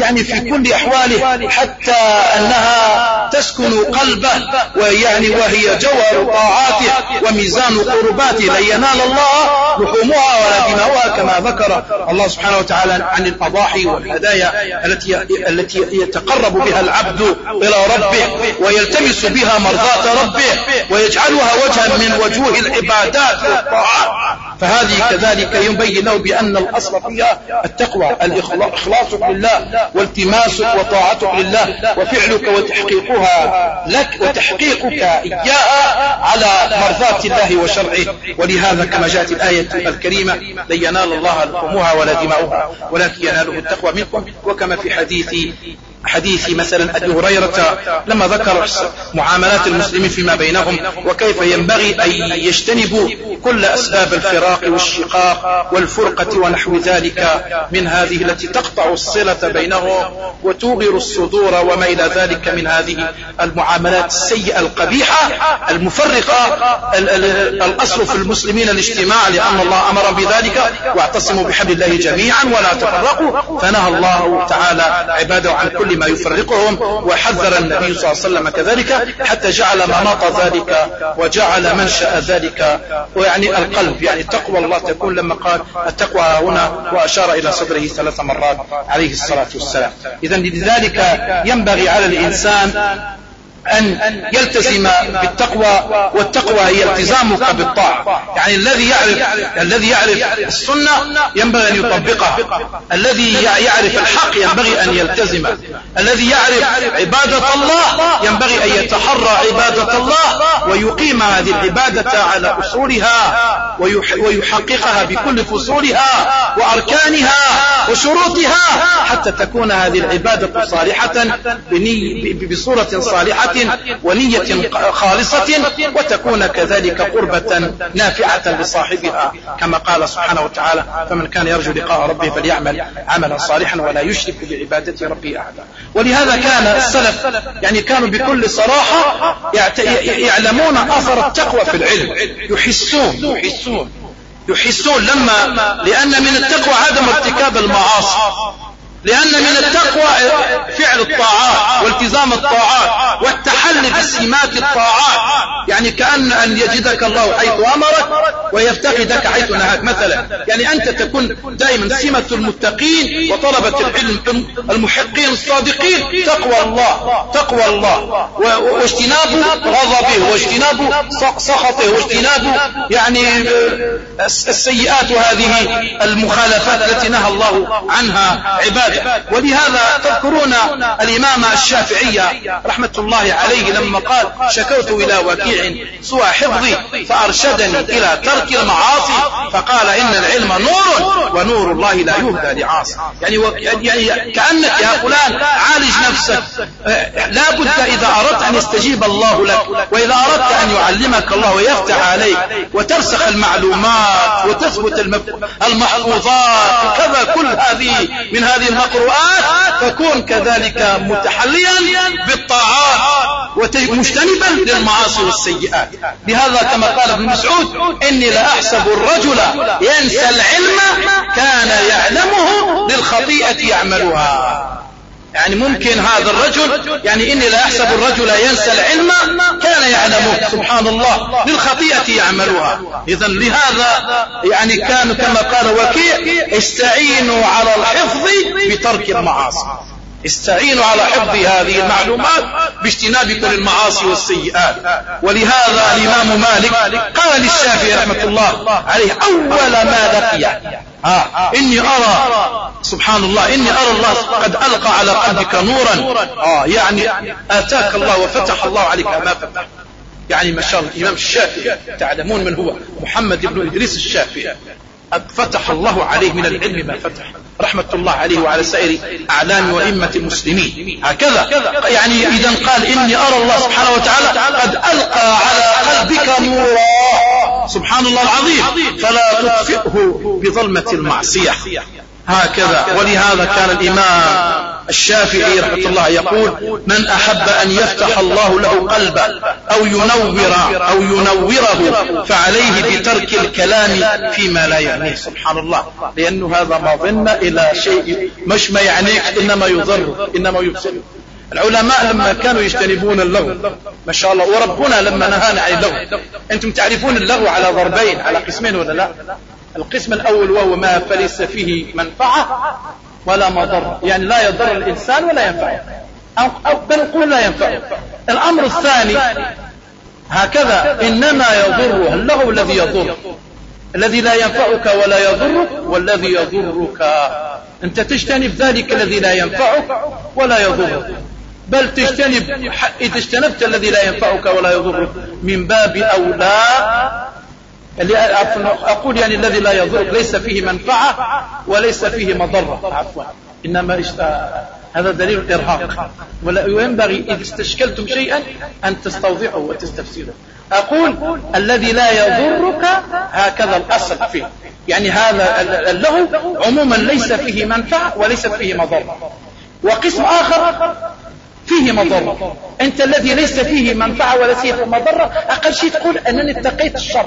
يعني في كل أحواله حتى أنها تسكن قلبه ويعني وهي جوهر طاعاته وميزان قرباته. لن ينال الله لحومها ولا دماؤها كما ذكر الله سبحانه وتعالى عن الأضاحي والهدايا التي التي يتقرب بها العبد إلى ربه ويلتمس بها مرضاة ربه ويجعلها وجها من وجوه العبادات والطاعات. فهذه كذلك يبين له بأن الأصل فيها التقوى الإخلاص لله والتماسك وطاعتك لله وفعلك وتحقيقها لك وتحقيقك إياها على مرضاة الله وشرعه. ولهذا كما جاءت الآية الكريمة لن ينال الله لحومها ولا دماؤها ولكن يناله التقوى منكم. وكما في حديث حديث مثلا أبي هريرة لما ذكر معاملات المسلمين فيما بينهم وكيف ينبغي أن يجتنبوا كل أسباب الفراق والشقاق والفرقة ونحو ذلك. من هذه التي تقطع الصلة بينهم وتوغر الصدور وما إلى ذلك من هذه المعاملات السيئة القبيحة المفرقة الأصل في المسلمين الاجتماع لأن الله أمر بذلك. واعتصموا بحبل الله جميعا ولا تفرقوا. فنهى الله تعالى عباده عن كل ما يفرقهم. وحذر النبي صلى الله عليه وسلم كذلك حتى جعل مناط ذلك وجعل منشأ ذلك. ويعني القلب يعني تقوى الله تكون لما قال التقوى هنا وأشار إلى صدره ثلاث مرات عليه الصلاة والسلام. إذا لذلك ينبغي على الإنسان أن يلتزم بالتقوى والتقوى هي التزامك بالطاعة. يعني الذي يعرف الذي يعرف السنة ينبغي أن يطبقها. الذي يعرف الحق ينبغي أن يلتزم. الذي يعرف عبادة الله ينبغي أن يتحرى عبادة الله ويقيم هذه العبادة على أصولها ويحققها بكل فصولها وأركانها وشروطها حتى تكون هذه العبادة صالحة بصورة صالحة ونية خالصة وتكون كذلك قربة نافعة لصاحبها كما قال سبحانه وتعالى فمن كان يرجو لقاء ربه فليعمل عملا صالحا ولا يشرك بعبادة ربه أحدا. ولهذا كان السلف يعني كانوا بكل صراحة يعلمون أثر التقوى في العلم يحسون يحسون يحسون لما لأن من التقوى عدم ارتكاب المعاصي. لأن من التقوى فعل الطاعات والتزام الطاعات والتحلي بسمات الطاعات. يعني كأن أن يجدك الله حيث أمرك ويفتقدك حيث نهاك. مثلا يعني أنت تكون دائما سمة المتقين وطلبة العلم المحقين الصادقين. تقوى الله تقوى الله. واجتناب غضبه. واجتناب سخطه واجتناب يعني السيئات هذه المخالفات التي نهى الله عنها عباده. ولهذا تذكرون الإمام الشافعي رحمة الله عليه لما قال شكوت إلى وكيع سوى حفظي فأرشدني إلى ترك المعاصي. فقال إن العلم نور ونور الله لا يهدى لعاصي. يعني, يعني كأنك يا فلان عالج نفسك. لا بد إذا أردت أن يستجيب الله لك وإذا أردت أن يعلمك الله ويفتح عليك وترسخ المعلومات وتثبت المحفوظات. كذا كل هذه من هذه المقروءات تكون كذلك متحليا بالطاعات ومجتنبا للمعاصي والسيئات. لهذا كما قال ابن مسعود إني لأحسب الرجل ينسى العلم كان يعلمه للخطيئة يعملها. يعني ممكن هذا الرجل يعني إني لا أحسب الرجل ينسى العلم كان يعلمه. سبحان الله. للخطيئة يعملها. إذا لهذا يعني كان كما قال وكيع استعينوا على الحفظ بترك المعاصي. استعينوا على حفظ هذه المعلومات باجتناب كل المعاصي والسيئات. ولهذا الإمام مالك قال للشافعي رحمة الله عليه أول ما لقي آه إني أرى. سبحان الله إني أرى الله قد ألقى على قلبك نورا. آه يعني آتاك الله وفتح الله عليك ما فتح يعني ما شاء الله الإمام الشافعي تعلمون من هو؟ محمد بن إدريس الشافعي. فتح الله عليه من العلم ما فتح. رحمة الله عليه وعلى سائر أعلام وإمة المسلمين. هكذا. يعني إذا قال إني أرى الله سبحانه وتعالى قد ألقى على قلبك نورا. سبحان الله العظيم. فلا تطفئه بظلمة المعصية. هكذا. ولهذا كان الإمام الشافعي رحمة الله يقول من أحب أن يفتح الله له قلبا أو ينور أو ينوره فعليه بترك الكلام فيما لا يعنيه. سبحان الله. لأنه هذا ما ظن إلى شيء مش ما يعنيك إنما يضر إنما يفسد العلماء لما كانوا يجتنبون اللغو ما شاء الله وربنا لما نهانا عن اللغو. أنتم تعرفون اللغو على ضربين على قسمين ولا لا؟ القسم الأول وهو ما فليس فيه منفعة ولا مضر. يعني لا يضر الإنسان ولا ينفعه أو, بل نقول لا ينفعه الأمر الثاني هكذا إنما يضره. اللغو الذي يضر؟ الذي لا ينفعك ولا يضرك والذي يضرك. أنت تجتنب ذلك الذي لا ينفعك ولا يضرك بل تجتنب إذا اجتنبت الذي لا ينفعك ولا يضرك من باب أولى أقول يعني الذي لا يضرك ليس فيه منفعة وليس فيه مضرة. عفوا. إنما هذا دليل الإرهاق. وينبغي إذا استشكلتم شيئا أن تستوضحوا وتستفسروا. أقول الذي لا يضرك هكذا الأصل فيه. يعني هذا اللغو عموما ليس فيه منفعة وليس فيه مضرة. وقسم آخر فيه مضرة أنت الذي ليس فيه منفعة ولا فيه مضرة أقل شيء تقول أنني اتقيت الشر.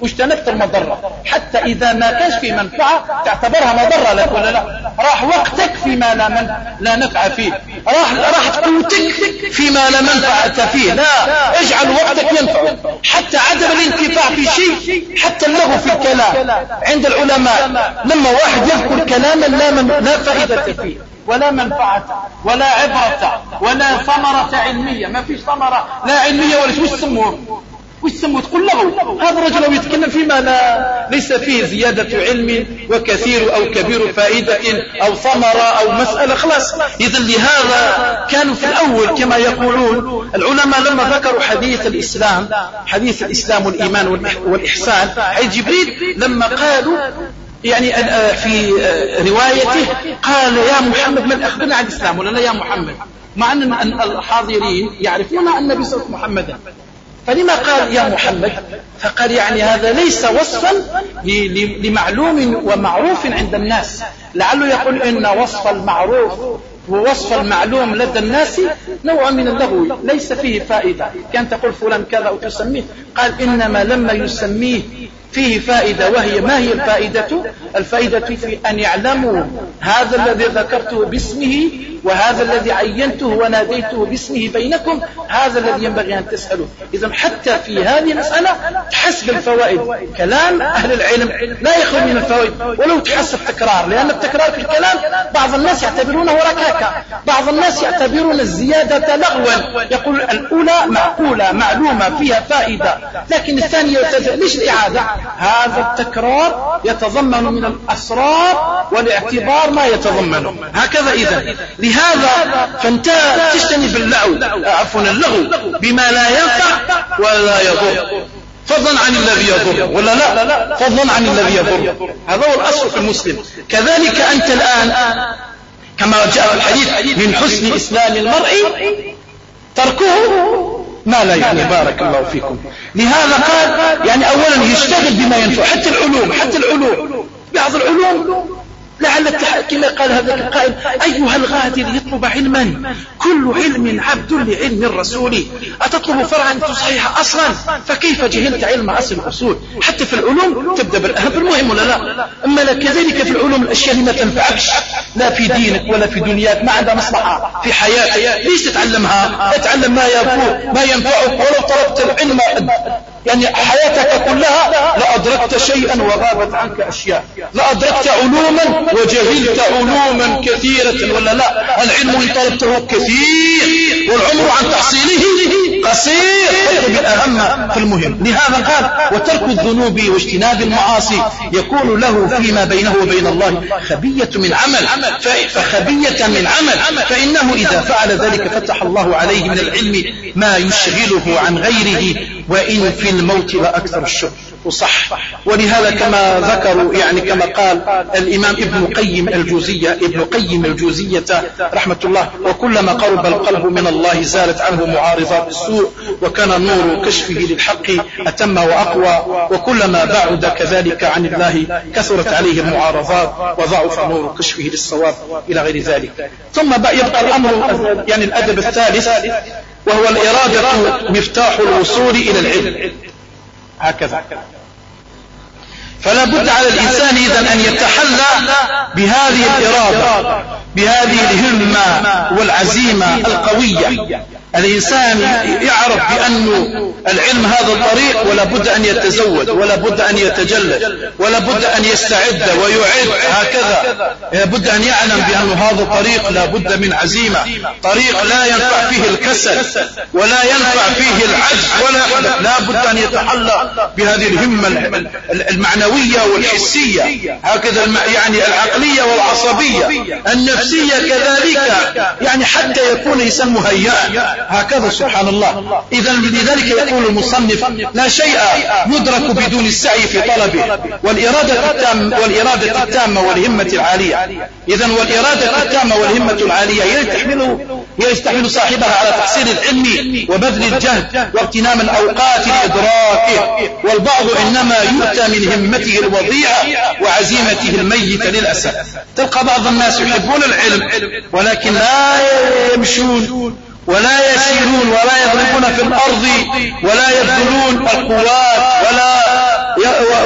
واجتنبت المضرة. حتى إذا ما كانش فيه منفعة تعتبرها مضرة لك ولا لا؟ راح وقتك فيما لا, من لا نفع فيه. راح راح قوتك فيما لا منفعة فيه. لا اجعل وقتك ينفع. حتى عدم الانتفاع في شيء حتى اللغو في الكلام. عند العلماء لما واحد يذكر كلاما لا, لا فائدة فيه. ولا منفعة ولا عبرة ولا ثمرة علمية. ما فيش ثمرة لا علمية ولا شو يسموه؟ وش يسموه؟ تقول له. هذا الرجل يتكلم فيما لا ليس فيه زيادة علم وكثير أو كبير فائدة أو ثمرة أو مسألة. خلاص. إذا لهذا كانوا في الأول كما يقولون العلماء لما ذكروا حديث الإسلام حديث الإسلام والإيمان والإحسان حديث جبريل لما قالوا يعني آه، في آه، روايته قال يا محمد من أخبرنا عن الإسلام ولا لا يا محمد؟ مع أن الحاضرين يعرفون أن النبي صلى محمدا. فلما قال يا محمد؟ فقال يعني هذا ليس وصفا لمعلوم ومعروف عند الناس. لعله يقول إن وصف المعروف ووصف المعلوم لدى الناس نوع من اللغو ليس فيه فائدة. كان تقول فلان كذا أو تسميه قال إنما لما يسميه فيه فائدة وهي ما هي الفائدة؟ الفائدة في أن يعلموا هذا الذي ذكرته باسمه وهذا الذي عينته وناديته باسمه بينكم هذا الذي ينبغي أن تسألوا إذا حتى في هذه المسألة تحسب الفوائد كلام أهل العلم لا يخرج من الفوائد. ولو تحسب تكرار لأن التكرار في الكلام بعض الناس يعتبرونه ركاكة. بعض الناس يعتبرون الزيادة لغوا. يقول الأولى معقولة معلومة فيها فائدة. لكن الثانية ليش الإعادة؟ هذا التكرار يتضمن من الأسرار والاعتبار ما يتضمنه. هكذا إذا لهذا فانت تجتنب اللغو عفوا اللغو. بما لا ينفع ولا يضر. فضلا عن الذي يضر. ولا لا؟ فضلا عن الذي يضر. هذا هو الأصل في المسلم. كذلك أنت الآن كما جاء في الحديث من حسن إسلام المرء تركه ما لا يعني بارك الله فيكم. لهذا قال يعني أولا يشتغل بما ينفع. حتى العلوم حتى العلوم. بعض العلوم لعل كما قال هذا القائل أيها الغادر يطلب علما. كل علم عبد لعلم الرسول. أتطلب فرعا تصحيح أصلا؟ فكيف جهلت علم أصل الأصول؟ حتى في العلوم تبدأ بالأهم بالمهم ولا لا؟ أما كذلك في العلوم الأشياء اللي ما تنفعكش. لا في دينك ولا في دنياك ما عندها مصلحة. في حياتك ليش تتعلمها؟ اتعلم ما يفوق ما ينفعك. ولو طلبت العلم يعني حياتك كلها لأدركت شيئا وغابت عنك أشياء. لأدركت علوما وجهلت علوما كثيرة ولا لا؟ العلم إن طلبته كثير والعمر عن تحصيله قصير. اطلب الأهم في المهم. لهذا قال وترك الذنوب واجتناب المعاصي يكون له فيما بينه وبين الله خبية من عمل. فخبية من عمل. فإنه إذا فعل ذلك فتح الله عليه من العلم ما يشغله عن غيره وإن في الموت لأكثر الشكر. تصح ولهذا كما ذكروا يعني كما قال الإمام ابن قيم الجوزية ابن قيم الجوزية رحمة الله وكلما قرب القلب من الله زالت عنه معارضات السوء وكان نور كشفه للحق أتم وأقوى وكلما بعد كذلك عن الله كثرت عليه المعارضات وضعف نور كشفه للصواب إلى غير ذلك. ثم يبقى الأمر يعني الأدب الثالث وهو الإرادة مفتاح الوصول إلى العلم. هكذا. فلا بد على الإنسان إذا أن يتحلى بهذه الإرادة بهذه الهمة والعزيمة القوية. الإنسان يعرف بأن العلم هذا الطريق ولا بد أن يتزود ولا بد أن يتجلد ولا بد أن يستعد ويعد هكذا. بد أن يعلم بأن هذا الطريق لا بد من عزيمة طريق لا ينفع فيه الكسل ولا ينفع فيه العجز ولا لا بد أن يتحلى بهذه الهمة المعنوية والحسية هكذا يعني العقلية والعصبية. النفسية كذلك يعني حتى يكون إنسان مهيئا. هكذا سبحان الله. إذا لذلك يقول المصنف لا شيء يدرك بدون السعي في طلبه. والإرادة التامة والإرادة التامة والهمة العالية. إذا والإرادة التامة والهمة العالية هي تحمل هي تحمل صاحبها على تحصيل العلم وبذل الجهد واغتنام الأوقات لإدراكه والبعض إنما يؤتى من همته الوضيعة وعزيمته الميتة للأسف. تلقى بعض الناس يحبون العلم ولكن لا يمشون. ولا يسيرون ولا يضربون في الأرض ولا يبذلون القوات ولا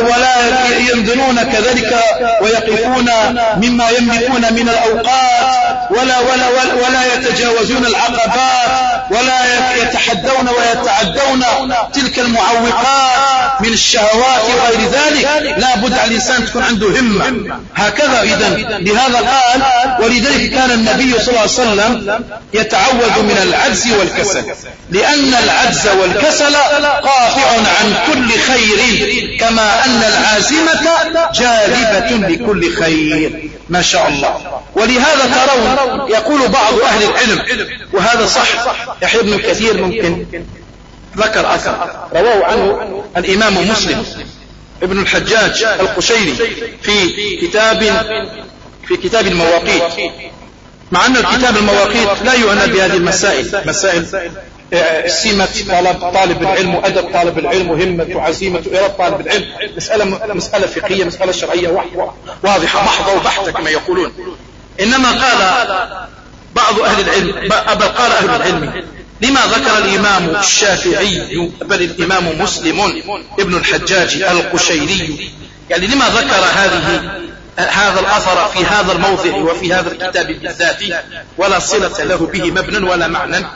ولا ينزلون كذلك ويقفون مما يملكون من الأوقات ولا, ولا, ولا, ولا يتجاوزون العقبات ولا يتحدون ويتعدون تلك المعوقات من الشهوات وغير ذلك. لا بد على الإنسان تكون عنده همة. هكذا إذا لهذا قال ولذلك كان النبي صلى الله عليه وسلم يتعوذ من العجز والكسل لأن العجز والكسل قاطع عن كل خير كما أن العازمة جالبة لكل خير. ما شاء الله. ولهذا ترون يقول بعض أهل العلم وهذا صح يحيى بن كثير ممكن ذكر أثر. رواه عنه الإمام مسلم ابن الحجاج القشيري في كتاب في كتاب المواقيت. مع أن الكتاب المواقيت لا يعنى بهذه المسائل. مسائل سمة طلب طالب العلم وأدب طالب العلم وهمة وعزيمة وإرادة طالب العلم. مسألة مسألة فقهية مسألة شرعية واضحة محضة وبحتة كما يقولون. إنما قال بعض أهل العلم بل قال أهل العلم لما ذكر الإمام الشافعي بل الإمام مسلم ابن الحجاج القشيري يعني لما ذكر هذه هذا الأثر في هذا الموضع وفي هذا الكتاب بالذات ولا صلة له به مبنى ولا معنى.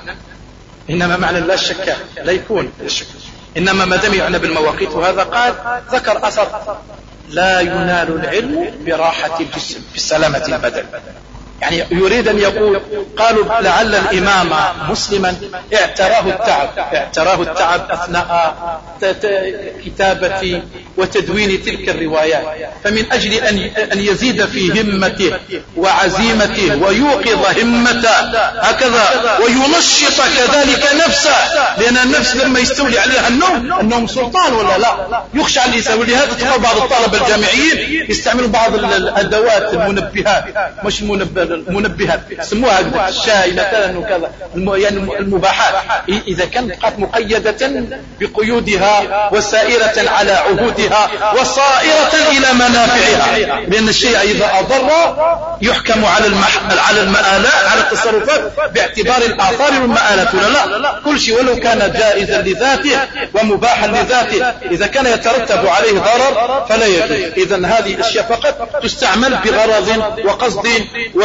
إنما معنى لا شك لا يكون الشك إنما ما دام يعنى بالمواقيت وهذا قال ذكر أثر لا ينال العلم براحة الجسم بسلامة البدن. يعني يريد أن يقول قالوا لعل الإمام مسلما اعتراه التعب اعتراه التعب أثناء كتابة وتدوين تلك الروايات. فمن أجل أن يزيد في همته وعزيمته ويوقظ همته هكذا وينشط كذلك نفسه لأن النفس لما يستولي عليها النوم النوم سلطان ولا لا؟ يخشى على الإنسان ولهذا تقول بعض الطلبة الجامعيين يستعملوا بعض الأدوات المنبهات مش منبه المنبهات سموها الشاي مثلا وكذا يعني المباحات. إذا كانت بقات مقيدة بقيودها وسائرة على عهودها وصائرة إلى منافعها. لأن الشيء إذا أضر يحكم على المح... على المآلات على التصرفات باعتبار الآثار والمآلات ولا لا؟ كل شيء ولو كان جائزا لذاته ومباحا لذاته إذا كان يترتب عليه ضرر فلا يجوز. إذا هذه الأشياء فقط تستعمل بغرض وقصد و...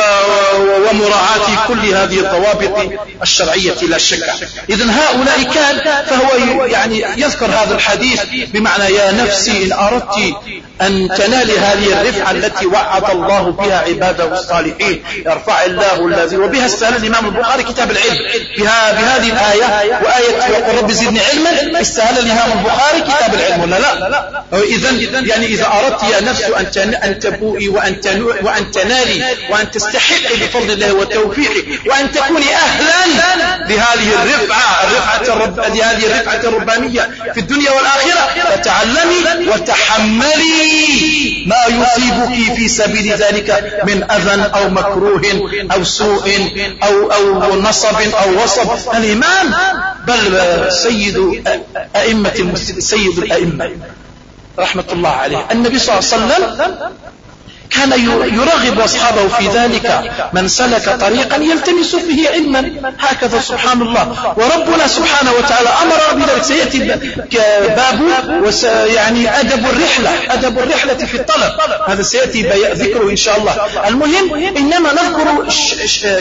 ومراعاة كل هذه الضوابط الشرعية لا شك. إذا هؤلاء كان فهو يعني يذكر هذا الحديث بمعنى يا نفسي إن أردت أن تنال هذه الرفعة التي وعد الله بها عباده الصالحين. يرفع الله الذي وبها استهل الإمام البخاري كتاب العلم. بها بهذه الآية وآية وقل رب زدني علما استهل الإمام البخاري كتاب العلم ولا لا؟ إذا يعني إذا أردت يا نفس أن أن تبوئي وأن وأن تنالي وأن تستحي تستحق بفضل الله وتوفيقه وأن تكوني أهلا لهذه الرفعة الرفعة الرب... لهذه الرفعة الربانية في الدنيا والآخرة. فتعلمي وتحملي ما يصيبك في سبيل ذلك من أذى أو مكروه أو سوء أو, أو نصب أو وصب. الإمام بل سيد أئمة سيد الأئمة رحمة الله عليه. النبي صلى الله عليه وسلم كان يرغب أصحابه في ذلك. من سلك طريقا يلتمس فيه علما. هكذا سبحان الله. وربنا سبحانه وتعالى أمر بذلك. سيأتي باب يعني أدب الرحلة. أدب الرحلة في الطلب. هذا سيأتي ذكره إن شاء الله. المهم إنما نذكر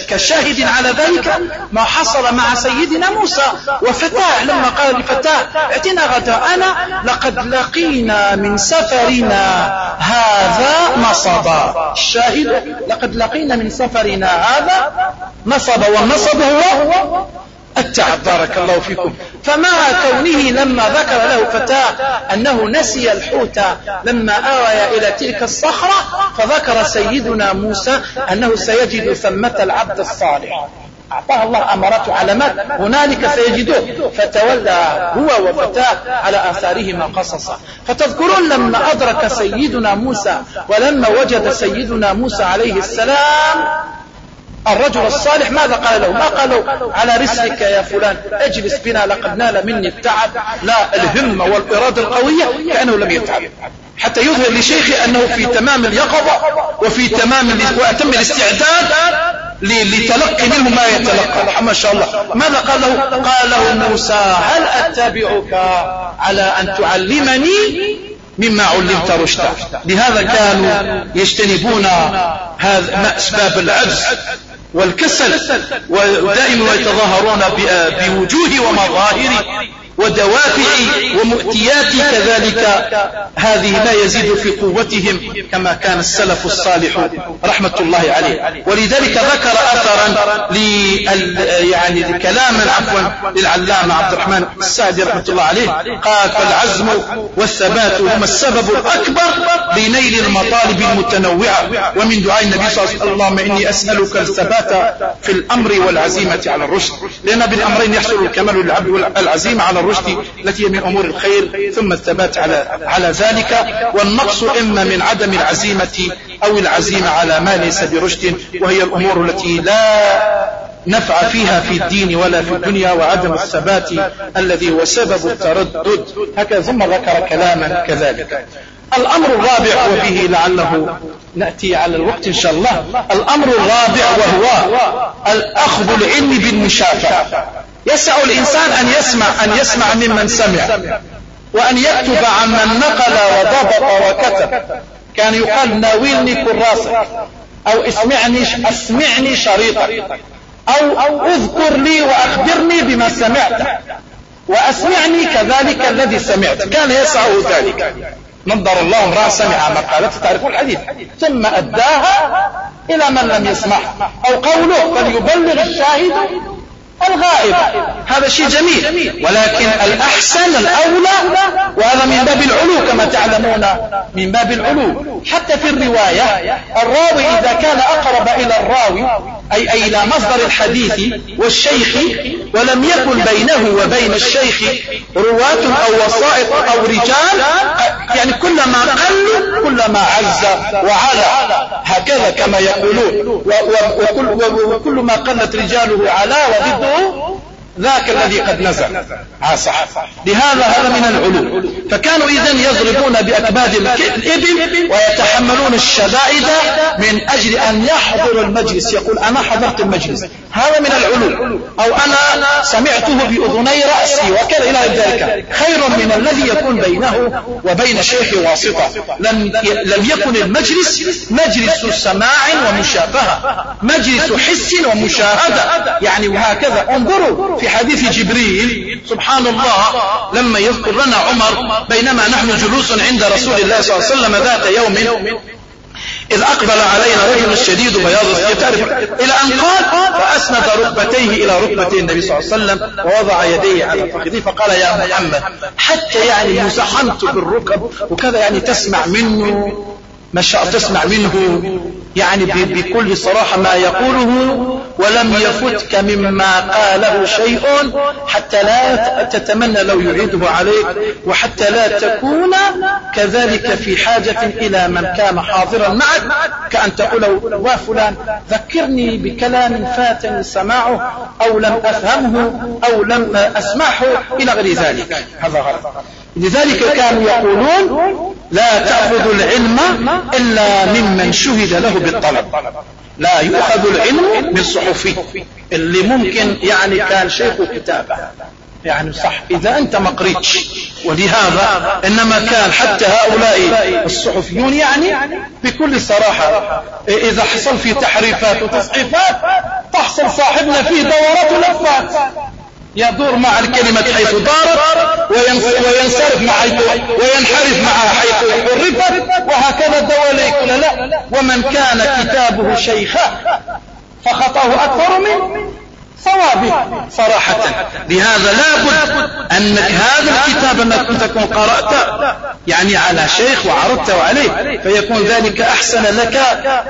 كشاهد على ذلك ما حصل مع سيدنا موسى وفتاه. لما قال لفتاه ائتنا غداءنا لقد لقينا من سفرنا هذا مصر. نصبا الشاهد لقد لقينا من سفرنا هذا نصب والنصب هو التعب. بارك الله فيكم. فمع كونه لما ذكر له فتاة أنه نسي الحوت لما آوى إلى تلك الصخرة فذكر سيدنا موسى أنه سيجد ثمة العبد الصالح. أعطاه الله أمرات علامات هنالك سيجدوه فتولى هو وفتاة على آثارهما قصصا. فتذكرون لما أدرك سيدنا موسى ولما وجد سيدنا موسى عليه السلام الرجل الصالح ماذا قال له؟ ما قالوا على رسلك يا فلان. اجلس بنا لقد نال مني التعب. لا الهمة والإرادة القوية كأنه لم يتعب. حتى يظهر لشيخه أنه في تمام اليقظة وفي تمام وأتم الاستعداد لتلقي منه ما يتلقى. ما شاء الله. ماذا قال له قال له موسى هل أتبعك على أن تعلمني مما علمت رشدا؟ لهذا كانوا يجتنبون هذا أسباب العجز والكسل ودائما يتظاهرون بوجوه ومظاهر ودوافع ومؤتيات كذلك. هذه ما يزيد في قوتهم كما كان السلف الصالح رحمة الله عليه. ولذلك ذكر أثرا يعني كلاما عفوا للعلامة عبد الرحمن السعدي رحمة الله عليه. قال فالعزم والثبات هما السبب الأكبر لنيل المطالب المتنوعة. ومن دعاء النبي صلى الله عليه وسلم اللهم إني أسألك الثبات في الأمر والعزيمة على الرشد. لأن بالأمرين يحصل الكمال للعبد والعزيمة على الرشد. التي هي من أمور الخير ثم الثبات على على ذلك. والنقص إما من عدم العزيمة أو العزيمة على ما ليس برشد وهي الأمور التي لا نفع فيها في الدين ولا في الدنيا وعدم الثبات الذي هو سبب التردد. هكذا ثم ذكر كلاما كذلك. الأمر الرابع وبه لعله نأتي على الوقت إن شاء الله. الأمر الرابع وهو الأخذ العلم بالمشافعة يسع الإنسان أن يسمع أن يسمع ممن سمع وأن يكتب عن من نقل وضبط وكتب. كان يقال ناولني كراسة أو اسمعني أسمعني شريطك أو اذكر لي وأخبرني بما سمعت وأسمعني كذلك الذي سمعت. كان يسعه ذلك. نظر الله امرأة سمع مقالة تعرف الحديث. ثم أداها إلى من لم يسمعها أو قوله فليبلغ الشاهد الغائب. هذا شيء جميل. ولكن الأحسن الأولى وهذا من باب العلو كما تعلمون من باب العلو. حتى في الرواية الراوي إذا كان أقرب إلى الراوي أي, إلى مصدر الحديث والشيخ ولم يكن بينه وبين الشيخ رواة أو وسائط أو رجال يعني كلما قل كلما عز وعلى هكذا كما يقولون. وكل ما قلت رجاله على وضده do ذاك الذي قد نزل. ها صح لهذا هذا من العلو فكانوا إذا يضربون بأكباد الإبل ويتحملون الشدائد من أجل أن يحضر المجلس. يقول أنا حضرت المجلس. هذا من العلو أو أنا سمعته بأذني رأسي وكذا إلى ذلك. خير من الذي يكون بينه وبين الشيخ واسطة. لم, لم يكن المجلس مجلس سماع ومشابهة. مجلس حس ومشاهدة. يعني وهكذا انظروا في حديث جبريل سبحان الله لما يذكر لنا عمر بينما نحن جلوس عند رسول الله صلى الله عليه وسلم ذات يوم إذ أقبل علينا رجل شديد بياض تعرف إلى أن قال فأسند ركبتيه إلى ركبتي النبي صلى الله عليه وسلم ووضع يديه على فخذيه فقال يا محمد حتى يعني مسحنت بالركب وكذا يعني تسمع منه. ما شاء تسمع منه يعني بكل صراحة ما يقوله ولم يفتك مما قاله شيء حتى لا تتمنى لو يعيده عليك وحتى لا تكون كذلك في حاجة إلى من كان حاضرا معك كأن تقول وفلان ذكرني بكلام فاتني سماعه أو لم أفهمه أو لم أسمعه إلى غير ذلك. هذا غلط. لذلك كانوا يقولون لا تأخذ العلم إلا ممن شهد له بالطلب. لا يؤخذ العلم من صحفي اللي ممكن يعني كان شيخ كتابة. يعني صح. إذا أنت ما قريتش. ولهذا إنما كان حتى هؤلاء الصحفيون يعني بكل صراحة إذا حصل في تحريفات وتصحيفات تحصل صاحبنا فيه دورات ولفات يدور مع الكلمة حيث دارت وينصرف مع وينحرف معها حيث حرفت وهكذا الدواليك لا ومن كان كتابه شيخا فخطاه أكثر من صوابه صراحة. لهذا لابد أنك هذا الكتاب أنك تكون قرأت يعني على شيخ وعرضته عليه فيكون ذلك أحسن لك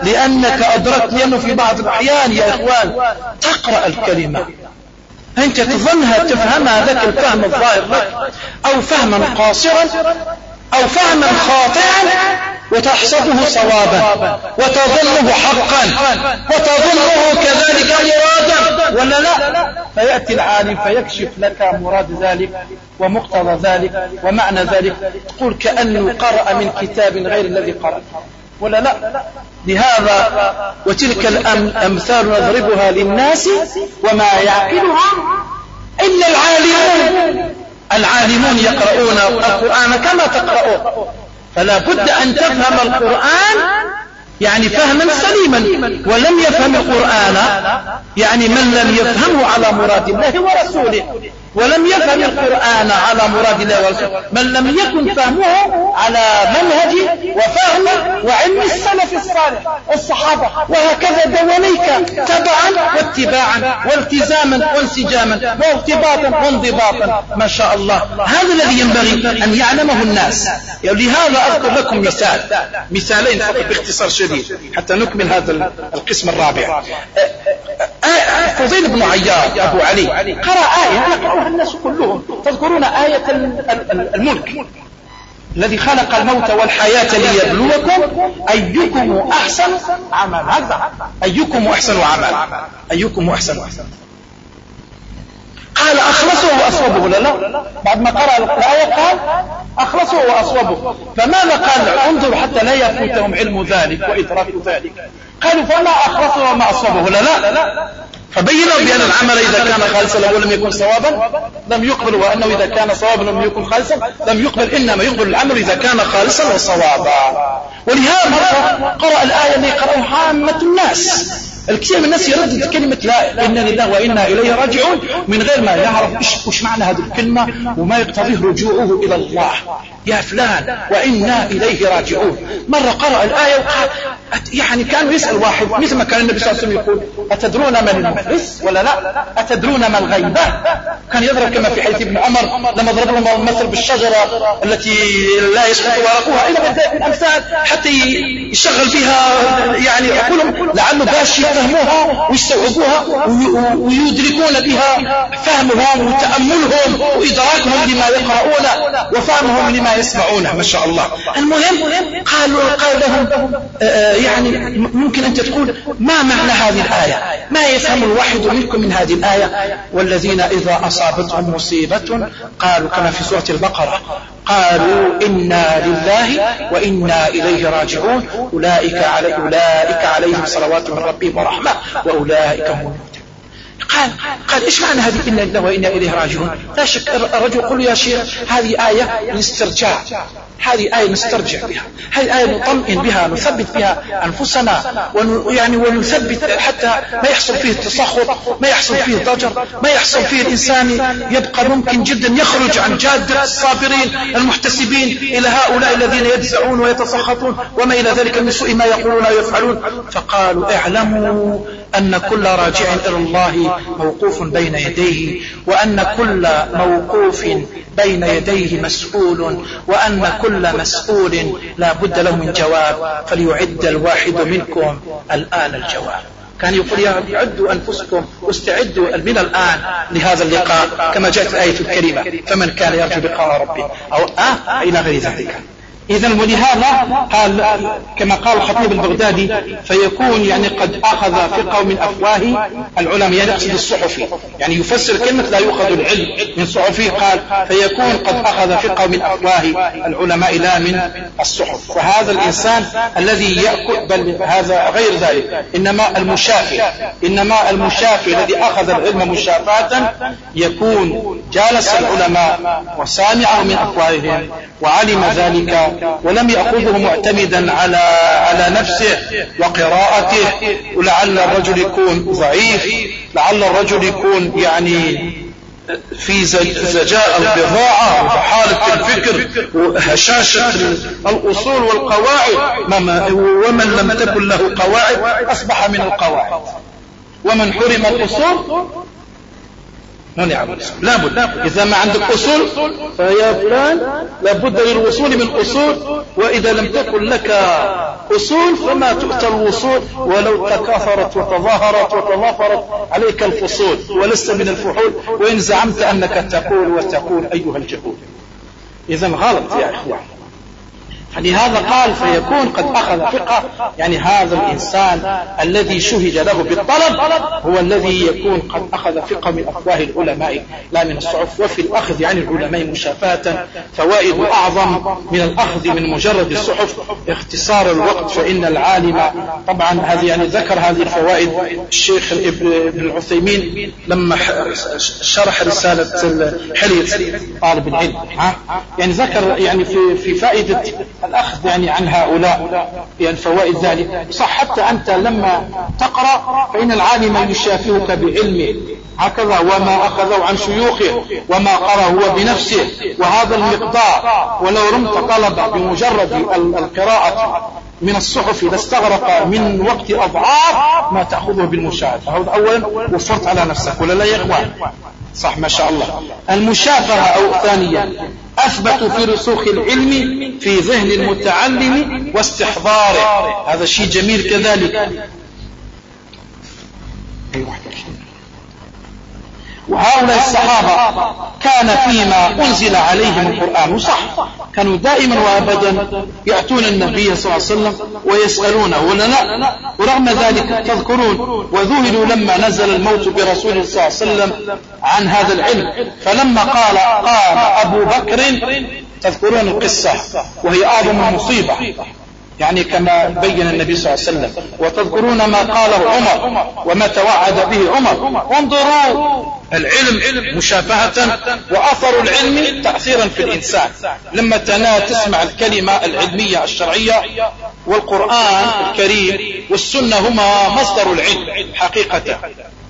لأنك أدركت لأنه في بعض الأحيان يا إخوان تقرأ الكلمة. أنت تظنها تفهمها ذاك الفهم الظاهر لك أو فهما قاصرا أو فهما خاطئا وتحسبه صوابا وتظنه حقا وتظنه كذلك مرادا ولا لا؟ فيأتي العالم فيكشف لك مراد ذلك ومقتضى ذلك ومعنى ذلك. تقول كأنه قرأ من كتاب غير الذي قرأ. ولا لا؟ لهذا وتلك الأمثال نضربها للناس وما يعقلها إلا العالمون. العالمون يقرؤون القرآن كما تقرؤون فلا بد أن تفهم القرآن يعني فهما سليما. ولم يفهم القرآن يعني من لم يفهمه على مراد الله ورسوله. ولم يفهم القرآن على مراد الله ورسوله من لم يكن فهمه على منهج وفهم وعلم السلف الصالح الصحابة وهكذا دوانيك تبعا واتباعا والتزاما وانسجاما وارتباطا وانضباطا. ما شاء الله. هذا الذي ينبغي أن يعلمه الناس. لهذا أذكر لكم مثال. مثالين فقط باختصار شديد حتى نكمل هذا القسم الرابع. فضيل بن عياض أبو علي قرأ آية. يقرأها الناس كلهم. تذكرون آية الملك الذي خلق الموت والحياة ليبلوكم أيكم أحسن عملا. أيكم أحسن عملا. أيكم أحسن عملا. قال أخلصه وأصوبه. لا لا. بعد ما قرأ الآية قال أخلصه وأصوبه. فماذا قال؟ انظروا حتى لا يفوتهم علم ذلك وإدراك ذلك. قالوا فما أخلصه وما أصوبه. لا لا. فبينوا بأن العمل إذا كان خالصا ولم يكن صوابا لم يقبل وأنه إذا كان صوابا لم يكن خالصا لم يقبل إنما يقبل العمل إذا كان خالصا وصوابا ولهذا قرأ الآية اللي قرأها عامة الناس. الكثير من الناس يردد كلمة لا إنا لله وإنا إليه راجعون من غير ما يعرف إيش معنى هذه الكلمة وما يقتضيه رجوعه إلى الله. يا فلان وإنا إليه راجعون. مرة قرأ الآية وقال يعني كانوا يسأل واحد مثل ما كان النبي صلى الله عليه وسلم يقول أتدرون من المفلس ولا لا؟ أتدرون ما الغيبة كان يضرب كما في حديث ابن عمر لما ضرب لهم المثل بالشجرة التي لا يسقط ورقها إلى الأمثال حتى يشغل فيها يعني عقولهم لعله باش يفهموها ويستوعبوها ويدركون بها فهمهم وتأملهم وإدراكهم لما يقرؤون وفهمهم لما يسمعونه ما شاء الله. المهم قالوا قال لهم آه، يعني ممكن أنت تقول ما معنى هذه الآية؟ ما يفهم الواحد منكم من هذه الآية؟ والذين إذا أصابتهم مصيبة قالوا كما في سورة البقرة قالوا إنا لله وإنا إليه راجعون. أولئك, علي أولئك عليهم صلوات من ربهم ورحمة وأولئك هم قال قال إيش معنى هذه؟ إنا لله وإنا إليه راجعون. لا شك الرجل يقول يا شيخ هذه آية للاسترجاع هذه آية نسترجع بها. هذه آية نطمئن بها نثبت بها أنفسنا يعني ونثبت حتى ما يحصل فيه التسخط ما يحصل فيه الضجر ما يحصل فيه الإنسان يبقى ممكن جدا يخرج عن جادة الصابرين المحتسبين إلى هؤلاء الذين يجزعون ويتسخطون وما إلى ذلك من سوء ما يقولون ويفعلون. فقالوا اعلموا أن كل راجع إلى الله موقوف بين يديه وأن كل موقوف بين يديه مسؤول وأن كل مسؤول لا بد له من جواب فليعد الواحد منكم الآن الجواب. كان يقول يا عدوا أنفسكم واستعدوا من الآن لهذا اللقاء كما جاءت الآية الكريمة فمن كان يرجو لقاء ربه أو آه إلى غير ذلك. إذا ولهذا قال كما قال الخطيب البغدادي فيكون يعني قد أخذ فقه من أفواه العلماء يعني يقصد الصحفي يعني يفسر كلمة لا يؤخذ العلم من صحفي قال فيكون قد أخذ فقه من أفواه العلماء لا من الصحف. فهذا الإنسان الذي يأكل بل هذا غير ذلك إنما المشافي إنما المشافي الذي أخذ العلم مشافاة يكون جالس العلماء وسامعه من أفواههم وعلم ذلك ولم يأخذه معتمدا على على نفسه وقراءته. ولعل الرجل يكون ضعيف. لعل الرجل يكون يعني في زجاء البضاعة وحالة الفكر وهشاشة الأصول والقواعد. ومن لم تكن له قواعد أصبح من القواعد. ومن حرم الأصول نعم لابد. إذا ما عندك أصول فيا فلان لابد للوصول من أصول وإذا لم تكن لك أصول فما تؤتى الوصول ولو تكاثرت وتظاهرت وتضافرت عليك الفصول ولست من الفحول وإن زعمت أنك تقول وتقول أيها الجهول. إذا غلط يا إخوان. فلهذا قال فيكون قد أخذ فقه يعني هذا الإنسان الذي شهد له بالطلب هو الذي يكون قد أخذ فقه من أفواه العلماء لا من الصعف وفي الأخذ عن العلماء مشافاة فوائد أعظم من الأخذ من مجرد الصحف اختصار الوقت. فإن العالم طبعا هذه يعني ذكر هذه الفوائد. الشيخ ابن العثيمين لما شرح رسالة حلية طالب العلم يعني ذكر يعني في فائدة الأخذ يعني عن هؤلاء يعني فوائد ذلك. صح حتى أنت لما تقرأ فإن العالم يشافهك بعلمه هكذا وما أخذوا عن شيوخه وما قرأ هو بنفسه. وهذا المقدار ولو رمت طلب بمجرد القراءة من الصحف لاستغرق من وقت أضعاف ما تأخذه بالمشاهدة. هذا أولا وفرت على نفسك. ولا لا يا إخوان؟ صح ما شاء الله. المشافهة أو ثانيا أثبت في رسوخ العلم في ذهن المتعلم واستحضاره. هذا شيء جميل كذلك. وهؤلاء الصحابة كان فيما أنزل عليهم القرآن صح. كانوا دائما وأبدا يأتون النبي صلى الله عليه وسلم ويسألونه ولا لا؟ ورغم ذلك تذكرون وذهلوا لما نزل الموت برسول صلى الله عليه وسلم عن هذا العلم. فلما قال قال أبو بكر تذكرون القصة وهي أعظم مصيبة. يعني كما بين النبي صلى الله عليه وسلم. وتذكرون ما قاله عمر وما توعد به عمر. انظروا العلم مشافهة وأثر العلم تأثيرا في الإنسان. لما تنا تسمع الكلمة العلمية الشرعية والقرآن الكريم والسنة هما مصدر العلم حقيقة.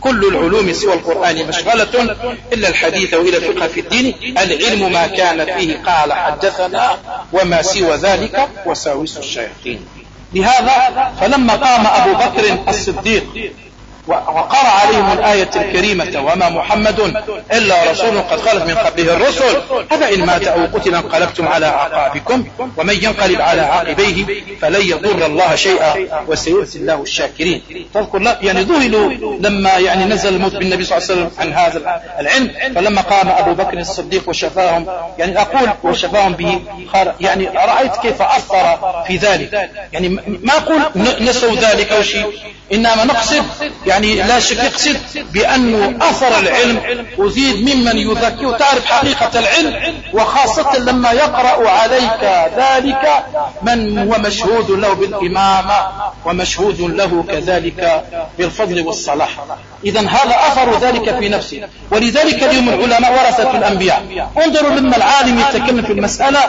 كل العلوم سوى القرآن مشغلة إلا الحديث وإلى الفقه في الدين. العلم ما كان فيه قال حدثنا وما سوى ذلك وساوس الشياطين. لهذا فلما قام أبو بكر الصديق وقرأ عليهم الآية الكريمة وما محمد إلا رسول قد خلت من قبله الرسل. أفإن مات أو قتل انقلبتم على أعقابكم ومن ينقلب على عقبيه فلن يضر الله شيئا وسيؤتي الله الشاكرين. تذكر يعني ذهلوا لما يعني نزل الموت بالنبي صلى الله عليه وسلم عن هذا العلم. فلما قام أبو بكر الصديق وشفاهم يعني أقول وشفاهم به يعني رأيت كيف أثر في ذلك؟ يعني ما أقول نسوا ذلك أو شيء إنما نقصد يعني لا شك يقصد بأنه أثر العلم أزيد ممن يذكي وتعرف حقيقة العلم وخاصة لما يقرأ عليك ذلك من هو مشهود له بالإمامة ومشهود له كذلك بالفضل والصلاح. إذا هذا أثر ذلك في نفسه. ولذلك اليوم العلماء ورثة الأنبياء. انظروا لما العالم يتكلم في المسألة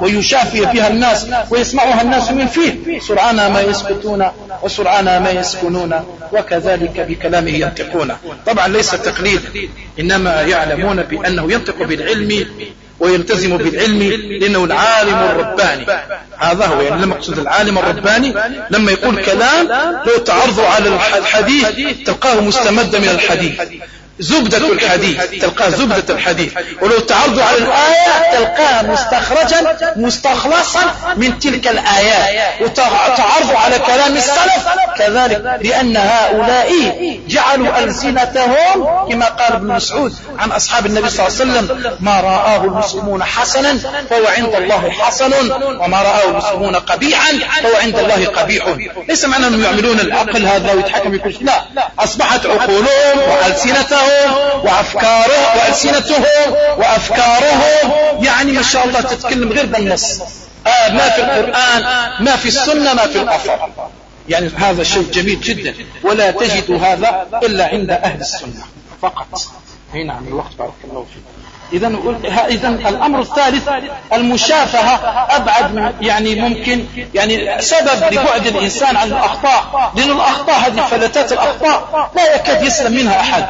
ويشافي فيها الناس ويسمعها الناس من فيه. سرعان ما يسكتون وسرعان ما يسكنون وكذلك بكلامه ينطقون طبعا ليس تقليد إنما يعلمون بأنه ينطق بالعلم ويلتزم بالعلم لأنه العالم الرباني. هذا هو يعني لما أقصد العالم الرباني لما يقول كلام لو تعرضوا على الحديث تلقاه مستمدا من الحديث. زبدة الحديث تلقاه زبدة الحديث. ولو تعرضوا على الآية تلقاه مستخرجا مستخلصا من تلك الآيات. وتعرضوا على كلام السلف كذلك لأن هؤلاء جعلوا ألسنتهم كما قال ابن مسعود عن أصحاب النبي صلى الله عليه وسلم ما رآه المسلمون حسنا فهو عند الله حسن وما رآه المسلمون قبيحا فهو عند الله قبيح. ليس معنى أنهم يعملون العقل هذا ويتحكم بكل شيء لا. أصبحت عقولهم وألسنتهم وأفكارهم وألسنتهم وأفكارهم يعني ما شاء الله تتكلم غير بالنص. آه ما في القرآن ما في السنة ما في الأثر. يعني هذا شيء جميل جدا. ولا تجد هذا إلا عند أهل السنة فقط. هنا نعم الوقت بارك الله فيك. إذا إذا الأمر الثالث المشافهة أبعد يعني ممكن يعني سبب لبعد الإنسان عن الأخطاء. لأن الأخطاء هذه فلتات الأخطاء. لا يكاد يسلم منها أحد.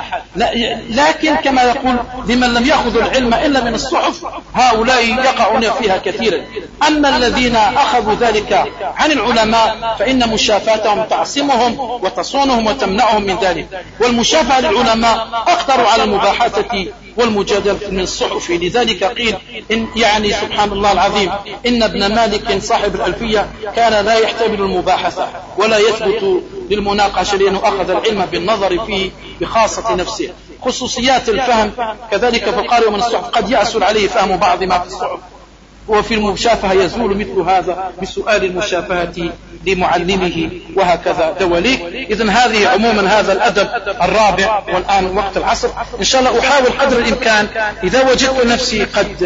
لكن كما يقول لمن لم يأخذوا العلم إلا من الصحف هؤلاء يقعون فيها كثيرا. أما الذين أخذوا ذلك عن العلماء فإن مشافاتهم تعصمهم وتصونهم وتمنعهم من ذلك. والمشافهة للعلماء أقدر على المباحثة والمجادلة من الصحف. لذلك قيل إن يعني سبحان الله العظيم إن ابن مالك صاحب الألفية كان لا يحتمل المباحثة ولا يثبت للمناقشة لأنه أخذ العلم بالنظر فيه بخاصة نفسه. خصوصيات الفهم كذلك القارئ من الصحف قد يأسر عليه فهم بعض ما في الصحف. وفي المشافهة يزول مثل هذا بسؤال المشافهة لمعلمه وهكذا. دواليك. إذا هذه عموما هذا الأدب الرابع والآن وقت العصر. إن شاء الله أحاول قدر الإمكان. إذا وجدت نفسي قد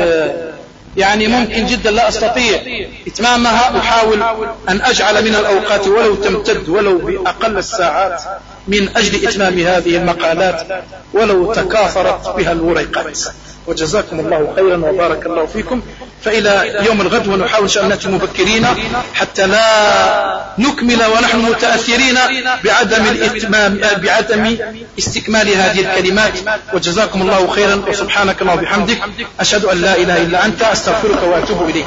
يعني ممكن جدا لا أستطيع. إتمامها أحاول أن أجعل من الأوقات ولو تمتد ولو بأقل الساعات. من أجل إتمام هذه المقالات ولو تكاثرت بها الوريقات. وجزاكم الله خيرا وبارك الله فيكم. فإلى يوم الغد ونحاول الله نأتي مبكرين حتى لا نكمل ونحن متأثرين بعدم الإتمام بعدم استكمال هذه الكلمات. وجزاكم الله خيرا وسبحانك الله وبحمدك. أشهد أن لا إله إلا أنت. أستغفرك وأتوب إليك.